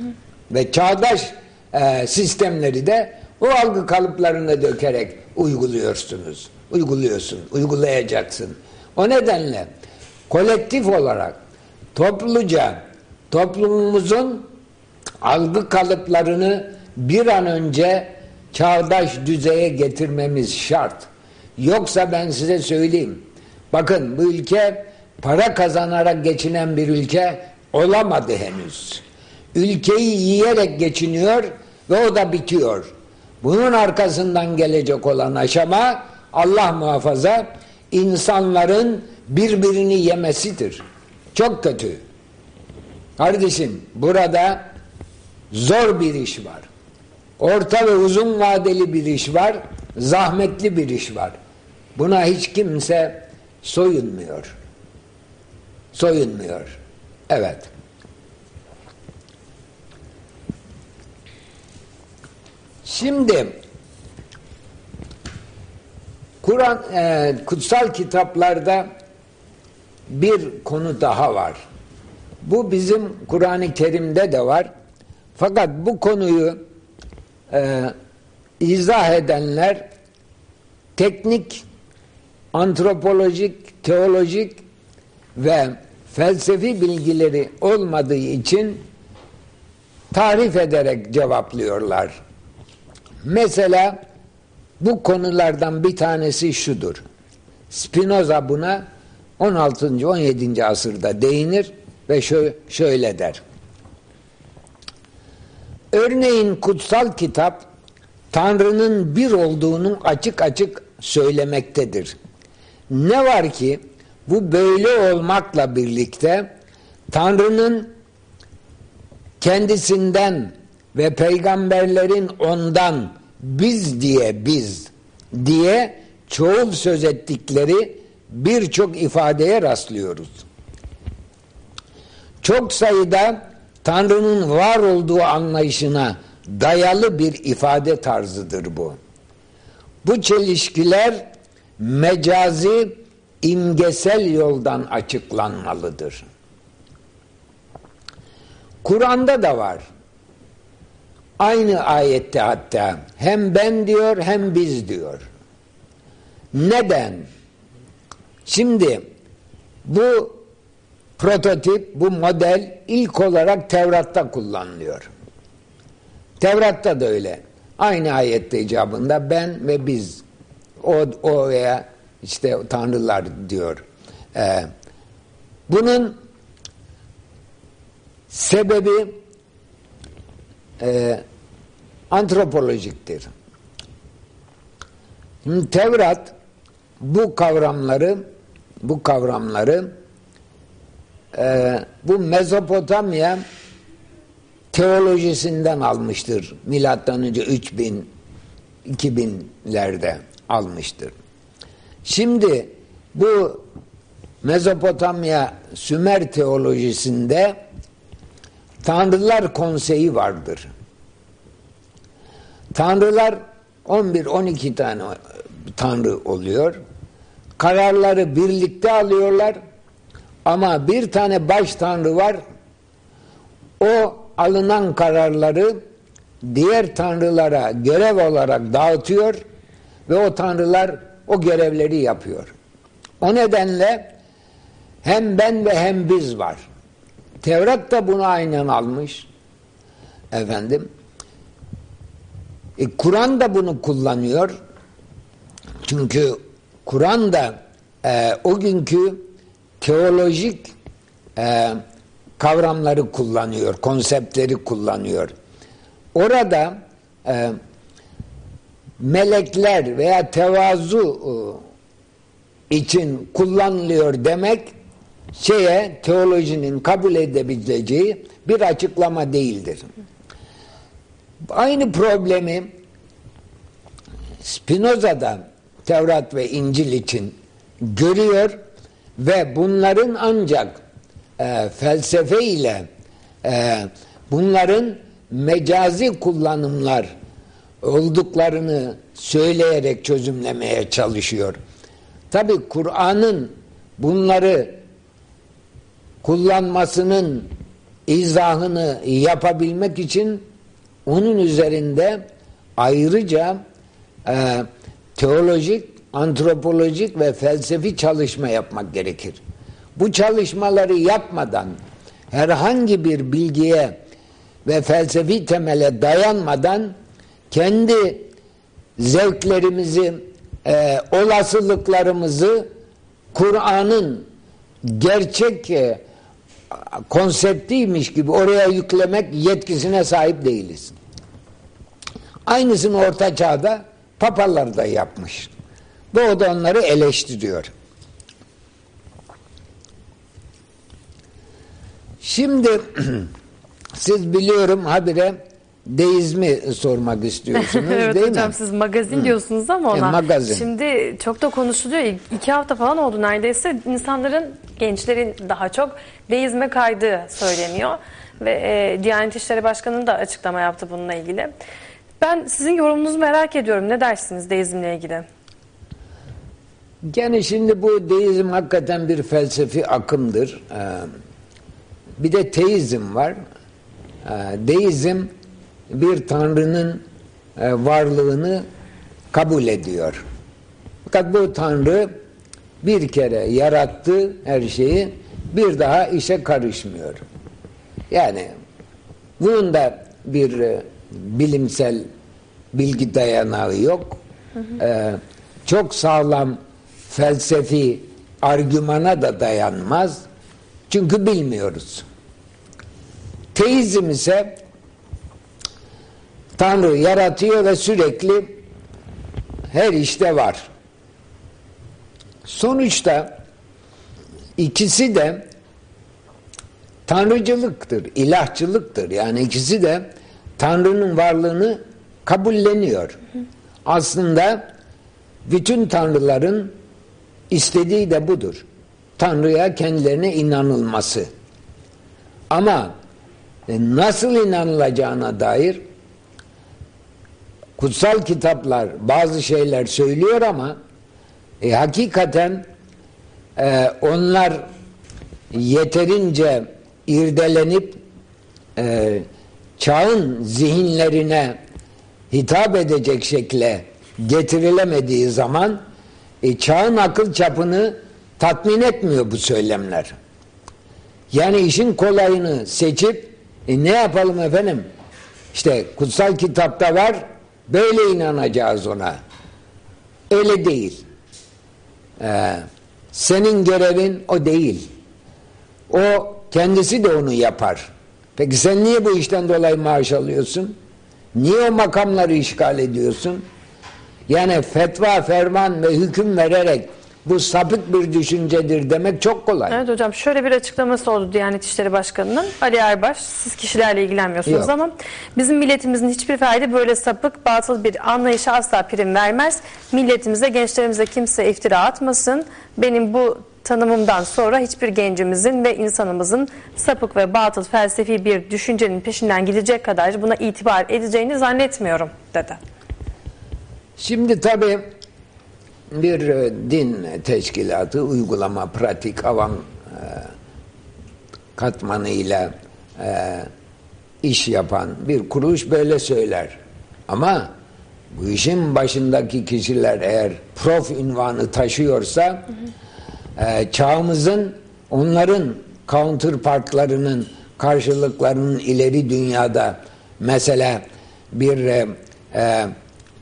B: Ve çağdaş e, sistemleri de o algı kalıplarını dökerek uyguluyorsunuz. Uyguluyorsun, uygulayacaksın. O nedenle kolektif olarak topluca toplumumuzun algı kalıplarını bir an önce çağdaş düzeye getirmemiz şart. Yoksa ben size söyleyeyim. Bakın bu ülke para kazanarak geçinen bir ülke olamadı henüz. Ülkeyi yiyerek geçiniyor ve o da bitiyor. Bunun arkasından gelecek olan aşama Allah muhafaza insanların birbirini yemesidir. Çok kötü. Kardeşim burada zor bir iş var. Orta ve uzun vadeli bir iş var. Zahmetli bir iş var. Buna hiç kimse soyunmuyor. Soyunmuyor. Evet. Şimdi Kur'an e, kutsal kitaplarda bir konu daha var. Bu bizim Kur'an-ı Kerim'de de var. Fakat bu konuyu e, izah edenler teknik, antropolojik, teolojik ve felsefi bilgileri olmadığı için tarif ederek cevaplıyorlar. Mesela bu konulardan bir tanesi şudur. Spinoza buna 16. 17. asırda değinir ve şöyle der. Örneğin kutsal kitap Tanrı'nın bir olduğunu açık açık söylemektedir. Ne var ki bu böyle olmakla birlikte Tanrı'nın kendisinden ve peygamberlerin ondan biz diye biz diye çoğul söz ettikleri birçok ifadeye rastlıyoruz. Çok sayıda Tanrı'nın var olduğu anlayışına dayalı bir ifade tarzıdır bu. Bu çelişkiler mecazi imgesel yoldan açıklanmalıdır. Kur'an'da da var. Aynı ayette hatta hem ben diyor hem biz diyor. Neden? Şimdi bu prototip, bu model ilk olarak Tevrat'ta kullanılıyor. Tevrat'ta da öyle. Aynı ayette icabında ben ve biz o, o veya işte tanrılar diyor. Ee, bunun sebebi e, antropolojiktir. Şimdi Tevrat bu kavramları bu kavramları e, bu Mezopotamya teolojisinden almıştır. Milattan önce 3000 2000'lerde almıştır. Şimdi bu Mezopotamya Sümer teolojisinde Tanrılar konseyi vardır. Tanrılar 11-12 tane tanrı oluyor. Kararları birlikte alıyorlar. Ama bir tane baş tanrı var. O alınan kararları diğer tanrılara görev olarak dağıtıyor ve o tanrılar o görevleri yapıyor. O nedenle hem ben ve hem biz var. Tevrat da bunu aynen almış. Efendim. E, Kur'an da bunu kullanıyor. Çünkü Kur'an da e, o günkü teolojik e, kavramları kullanıyor, konseptleri kullanıyor. Orada e, melekler veya tevazu e, için kullanılıyor demek şeye teolojinin kabul edebileceği bir açıklama değildir. Aynı problemi Spinoza'da Tevrat ve İncil için görüyor ve bunların ancak e, felsefe ile e, bunların mecazi kullanımlar olduklarını söyleyerek çözümlemeye çalışıyor. Tabi Kur'an'ın bunları kullanmasının izahını yapabilmek için onun üzerinde ayrıca e, teolojik, antropolojik ve felsefi çalışma yapmak gerekir. Bu çalışmaları yapmadan herhangi bir bilgiye ve felsefi temele dayanmadan kendi zevklerimizi, e, olasılıklarımızı Kur'an'ın gerçek e, konseptiymiş gibi oraya yüklemek yetkisine sahip değiliz. Aynısını Orta Çağ'da papalar da yapmış. Doğu da onları eleştiriyor. Şimdi siz biliyorum habire deizmi sormak istiyorsunuz
A: evet
B: değil
A: hocam
B: mi?
A: siz magazin diyorsunuz ama ona.
B: E, magazin.
A: Şimdi çok da konuşuluyor. İki hafta falan oldu neredeyse. İnsanların, gençlerin daha çok deizme kaydığı söyleniyor. Ve e, Diyanet İşleri Başkanı da açıklama yaptı bununla ilgili. Ben sizin yorumunuzu merak ediyorum. Ne dersiniz deizmle ilgili?
B: Yani şimdi bu deizm hakikaten bir felsefi akımdır. Ee, bir de teizm var. Ee, deizm bir tanrının e, varlığını kabul ediyor. Fakat bu tanrı bir kere yarattı her şeyi bir daha işe karışmıyor. Yani bunun da bir e, bilimsel bilgi dayanağı yok. Hı hı. Ee, çok sağlam felsefi argümana da dayanmaz. Çünkü bilmiyoruz. Teizm ise Tanrı yaratıyor ve sürekli her işte var. Sonuçta ikisi de tanrıcılıktır, ilahçılıktır. Yani ikisi de Tanrı'nın varlığını kabulleniyor. Aslında bütün tanrıların istediği de budur. Tanrı'ya kendilerine inanılması. Ama nasıl inanılacağına dair kutsal kitaplar bazı şeyler söylüyor ama e, hakikaten e, onlar yeterince irdelenip e, çağın zihinlerine hitap edecek şekle getirilemediği zaman e, çağın akıl çapını tatmin etmiyor bu söylemler. Yani işin kolayını seçip e, ne yapalım efendim? İşte kutsal kitapta var böyle inanacağız ona. Öyle değil. Ee, senin görevin o değil. O kendisi de onu yapar. Peki sen niye bu işten dolayı maaş alıyorsun? Niye o makamları işgal ediyorsun? Yani fetva, ferman ve hüküm vererek bu sapık bir düşüncedir demek çok kolay.
A: Evet hocam şöyle bir açıklaması oldu Diyanet İşleri Başkanı'nın. Ali Erbaş siz kişilerle ilgilenmiyorsunuz
B: Yok.
A: ama bizim milletimizin hiçbir ferdi böyle sapık batıl bir anlayışa asla prim vermez. Milletimize gençlerimize kimse iftira atmasın. Benim bu tanımımdan sonra hiçbir gencimizin ve insanımızın sapık ve batıl felsefi bir düşüncenin peşinden gidecek kadar buna itibar edeceğini zannetmiyorum dedi.
B: Şimdi tabi bir e, din teşkilatı uygulama, pratik, avam e, katmanıyla e, iş yapan bir kuruluş böyle söyler. Ama bu işin başındaki kişiler eğer prof ünvanı taşıyorsa çağımızın onların counterpartlarının karşılıklarının ileri dünyada mesela bir e,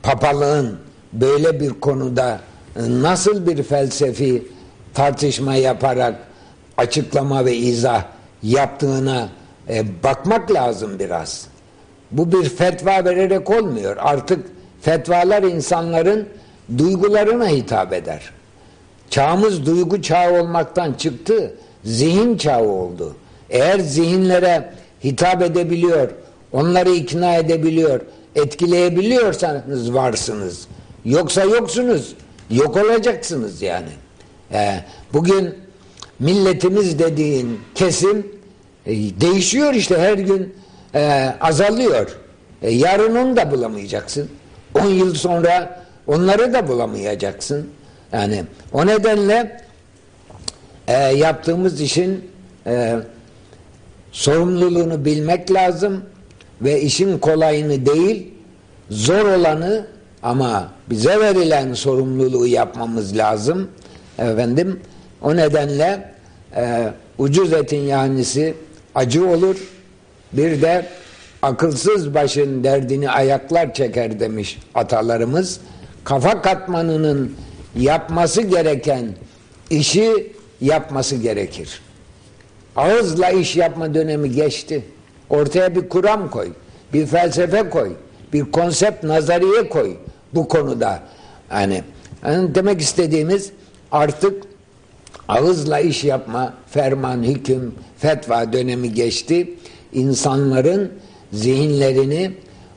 B: papalığın böyle bir konuda nasıl bir felsefi tartışma yaparak açıklama ve izah yaptığına e, bakmak lazım biraz. Bu bir fetva vererek olmuyor. Artık fetvalar insanların duygularına hitap eder. Çağımız duygu çağı olmaktan çıktı, zihin çağı oldu. Eğer zihinlere hitap edebiliyor, onları ikna edebiliyor, etkileyebiliyorsanız varsınız. Yoksa yoksunuz, yok olacaksınız yani. Ee, bugün milletimiz dediğin kesim e, değişiyor işte her gün e, azalıyor. E, yarın onu da bulamayacaksın. 10 yıl sonra onları da bulamayacaksın. Yani o nedenle e, yaptığımız işin e, sorumluluğunu bilmek lazım ve işin kolayını değil zor olanı ama bize verilen sorumluluğu yapmamız lazım. Efendim o nedenle e, ucuz etin yanisi acı olur. Bir de akılsız başın derdini ayaklar çeker demiş atalarımız. Kafa katmanının yapması gereken işi yapması gerekir. Ağızla iş yapma dönemi geçti. Ortaya bir kuram koy bir felsefe koy bir konsept nazariye koy bu konuda yani, yani demek istediğimiz artık ağızla iş yapma ferman hüküm fetva dönemi geçti insanların zihinlerini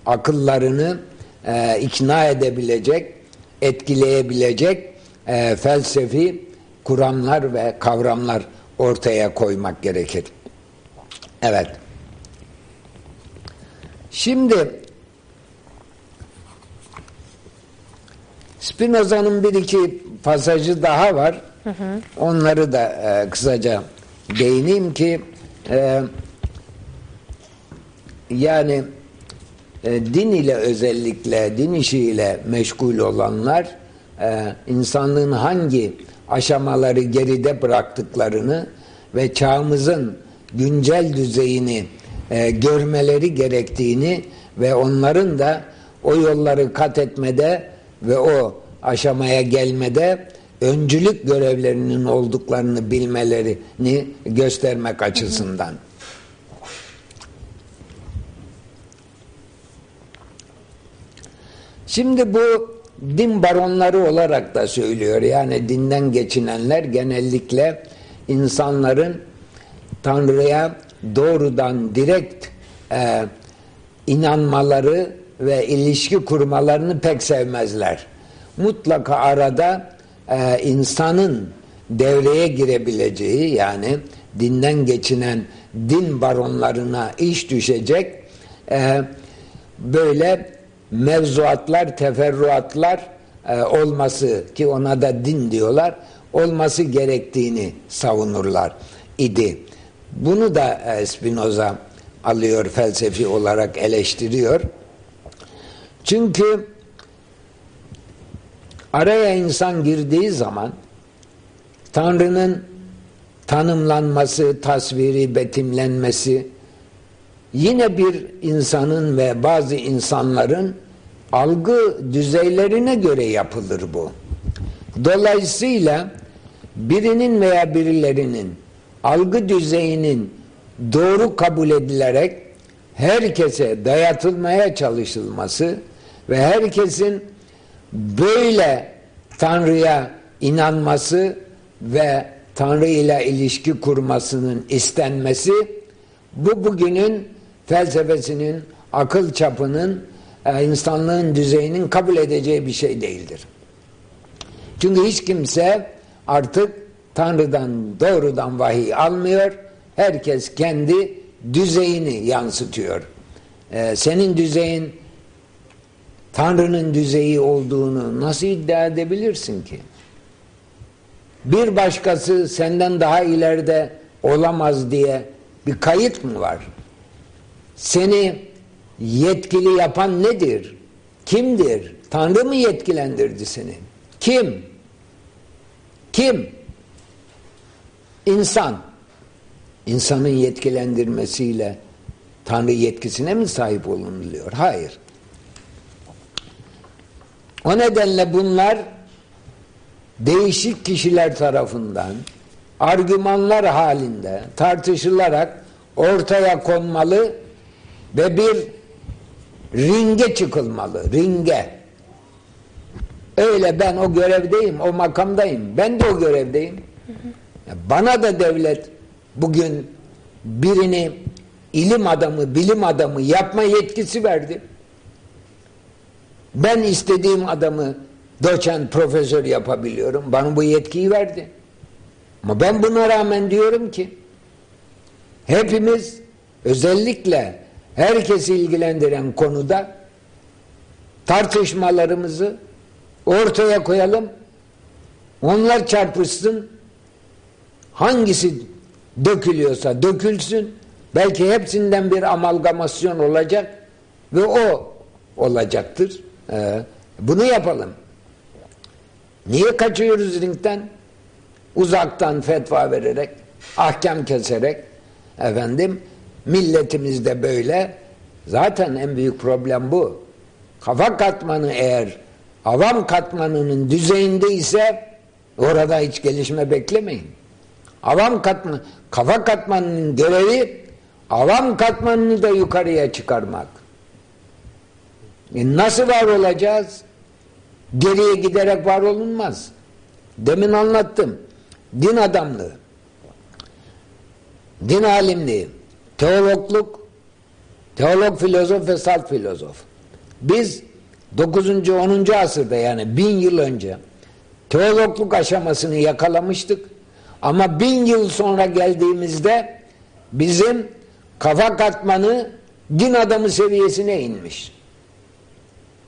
B: akıllarını e, ikna edebilecek etkileyebilecek e, felsefi kuramlar ve kavramlar ortaya koymak gerekir. Evet. Şimdi Spinoza'nın bir iki pasajı daha var. Hı hı. Onları da e, kısaca değineyim ki e, yani e, din ile özellikle din işiyle meşgul olanlar e, insanlığın hangi aşamaları geride bıraktıklarını ve çağımızın güncel düzeyini e, görmeleri gerektiğini ve onların da o yolları kat etmede ve o aşamaya gelmede öncülük görevlerinin olduklarını bilmelerini göstermek açısından. Şimdi bu din baronları olarak da söylüyor. Yani dinden geçinenler genellikle insanların Tanrı'ya doğrudan direkt e, inanmaları ve ilişki kurmalarını pek sevmezler. Mutlaka arada e, insanın devreye girebileceği yani dinden geçinen din baronlarına iş düşecek e, böyle mevzuatlar, teferruatlar e, olması ki ona da din diyorlar olması gerektiğini savunurlar idi. Bunu da e, Spinoza alıyor felsefi olarak eleştiriyor. Çünkü araya insan girdiği zaman Tanrı'nın tanımlanması, tasviri, betimlenmesi yine bir insanın ve bazı insanların algı düzeylerine göre yapılır bu. Dolayısıyla birinin veya birilerinin algı düzeyinin doğru kabul edilerek herkese dayatılmaya çalışılması ve herkesin böyle Tanrı'ya inanması ve Tanrı ile ilişki kurmasının istenmesi bu bugünün felsefesinin, akıl çapının, e, insanlığın düzeyinin kabul edeceği bir şey değildir. Çünkü hiç kimse artık Tanrı'dan doğrudan vahiy almıyor. Herkes kendi düzeyini yansıtıyor. Ee, senin düzeyin Tanrı'nın düzeyi olduğunu nasıl iddia edebilirsin ki? Bir başkası senden daha ileride olamaz diye bir kayıt mı var? Seni yetkili yapan nedir? Kimdir? Tanrı mı yetkilendirdi seni? Kim? Kim? İnsan. İnsanın yetkilendirmesiyle Tanrı yetkisine mi sahip olunuluyor? Hayır. O nedenle bunlar değişik kişiler tarafından argümanlar halinde tartışılarak ortaya konmalı ve bir ringe çıkılmalı. Ringe. Öyle ben o görevdeyim, o makamdayım. Ben de o görevdeyim. Bana da devlet bugün birini ilim adamı, bilim adamı yapma yetkisi verdi. Ben istediğim adamı doçent, profesör yapabiliyorum. Bana bu yetkiyi verdi. Ama ben buna rağmen diyorum ki hepimiz özellikle herkesi ilgilendiren konuda tartışmalarımızı ortaya koyalım. Onlar çarpışsın. Hangisi dökülüyorsa dökülsün. Belki hepsinden bir amalgamasyon olacak ve o olacaktır. Ee, bunu yapalım. Niye kaçıyoruz ringden? Uzaktan fetva vererek, ahkam keserek efendim milletimiz de böyle. Zaten en büyük problem bu. Kafa katmanı eğer avam katmanının düzeyinde ise orada hiç gelişme beklemeyin. Avam katmanı, kafa katmanının görevi avam katmanını da yukarıya çıkarmak. E nasıl var olacağız? Geriye giderek var olunmaz. Demin anlattım. Din adamlığı, din alimliği, teologluk, teolog filozof ve salt filozof. Biz 9. 10. asırda yani bin yıl önce teologluk aşamasını yakalamıştık. Ama bin yıl sonra geldiğimizde bizim kafa katmanı din adamı seviyesine inmiş.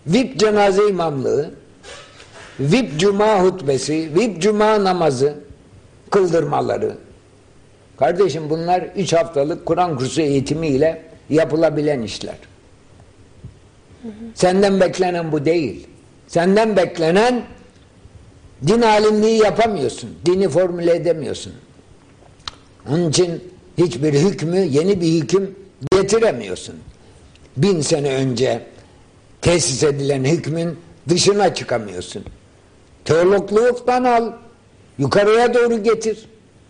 B: VIP cenaze imamlığı, VIP cuma hutbesi, VIP cuma namazı kıldırmaları. Kardeşim bunlar üç haftalık Kur'an kursu eğitimiyle yapılabilen işler. Senden beklenen bu değil. Senden beklenen din alimliği yapamıyorsun. Dini formüle edemiyorsun. Onun için hiçbir hükmü, yeni bir hüküm getiremiyorsun. Bin sene önce tesis edilen hükmün dışına çıkamıyorsun. Teologluktan al, yukarıya doğru getir.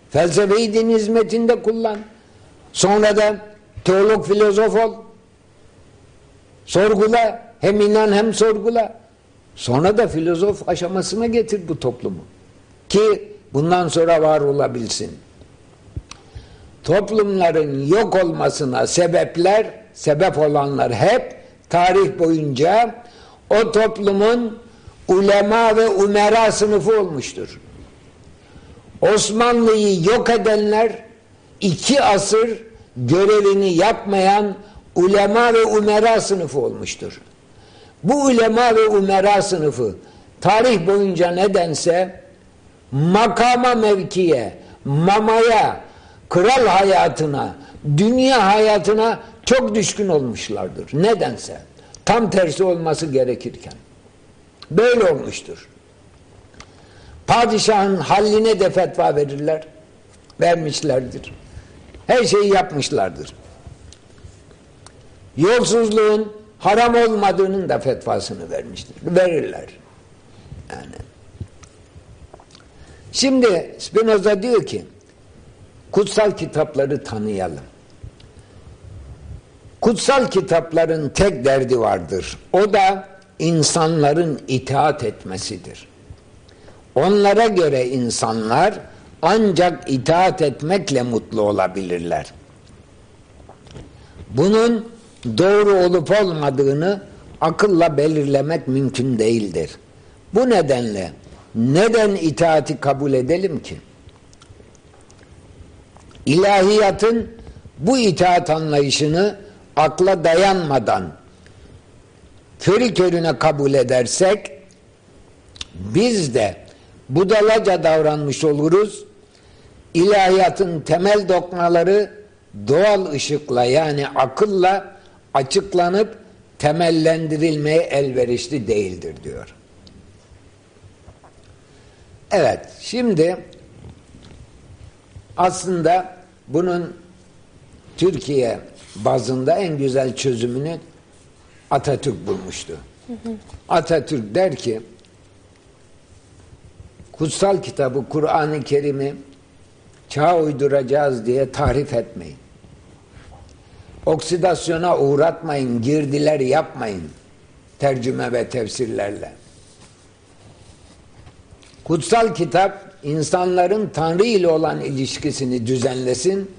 B: Felsefeyi din hizmetinde kullan. Sonra da teolog filozof ol. Sorgula, hem inan hem sorgula. Sonra da filozof aşamasına getir bu toplumu. Ki bundan sonra var olabilsin. Toplumların yok olmasına sebepler, sebep olanlar hep tarih boyunca o toplumun ulema ve umera sınıfı olmuştur. Osmanlı'yı yok edenler iki asır görevini yapmayan ulema ve umera sınıfı olmuştur. Bu ulema ve umera sınıfı tarih boyunca nedense makama mevkiye, mamaya, kral hayatına, dünya hayatına çok düşkün olmuşlardır. Nedense. Tam tersi olması gerekirken. Böyle olmuştur. Padişahın halline de fetva verirler. Vermişlerdir. Her şeyi yapmışlardır. Yolsuzluğun haram olmadığının da fetvasını vermiştir. Verirler. Yani. Şimdi Spinoza diyor ki kutsal kitapları tanıyalım. Kutsal kitapların tek derdi vardır. O da insanların itaat etmesidir. Onlara göre insanlar ancak itaat etmekle mutlu olabilirler. Bunun doğru olup olmadığını akılla belirlemek mümkün değildir. Bu nedenle neden itaati kabul edelim ki? İlahiyatın bu itaat anlayışını akla dayanmadan körü körüne kabul edersek biz de budalaca davranmış oluruz. İlahiyatın temel dokmaları doğal ışıkla yani akılla açıklanıp temellendirilmeye elverişli değildir diyor. Evet, şimdi aslında bunun Türkiye bazında en güzel çözümünü Atatürk bulmuştu. Atatürk der ki kutsal kitabı Kur'an-ı Kerim'i çağa uyduracağız diye tarif etmeyin. Oksidasyona uğratmayın, girdiler yapmayın tercüme ve tefsirlerle. Kutsal kitap insanların Tanrı ile olan ilişkisini düzenlesin.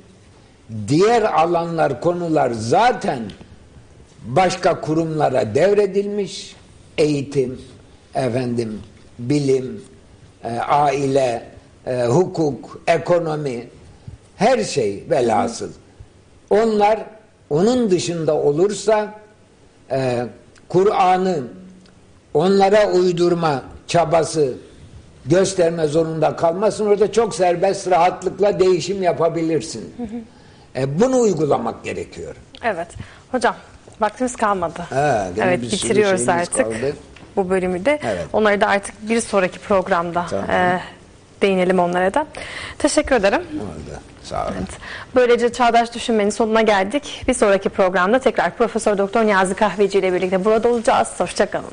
B: Diğer alanlar, konular zaten başka kurumlara devredilmiş. Eğitim, efendim, bilim, e, aile, e, hukuk, ekonomi, her şey velhasıl. Onlar onun dışında olursa e, Kur'an'ı onlara uydurma çabası gösterme zorunda kalmasın. Orada çok serbest rahatlıkla değişim yapabilirsin. E, bunu uygulamak gerekiyor.
A: Evet. Hocam vaktimiz kalmadı.
B: Ha,
A: evet bitiriyoruz artık
B: kaldı.
A: bu bölümü de.
B: Evet.
A: Onları da artık bir sonraki programda
B: Tamam.
A: e, değinelim onlara da. Teşekkür ederim.
B: Orada. Sağ olun.
A: Evet. Böylece Çağdaş Düşünmenin sonuna geldik. Bir sonraki programda tekrar Profesör Doktor Niyazi Kahveci ile birlikte burada olacağız. Hoşçakalın.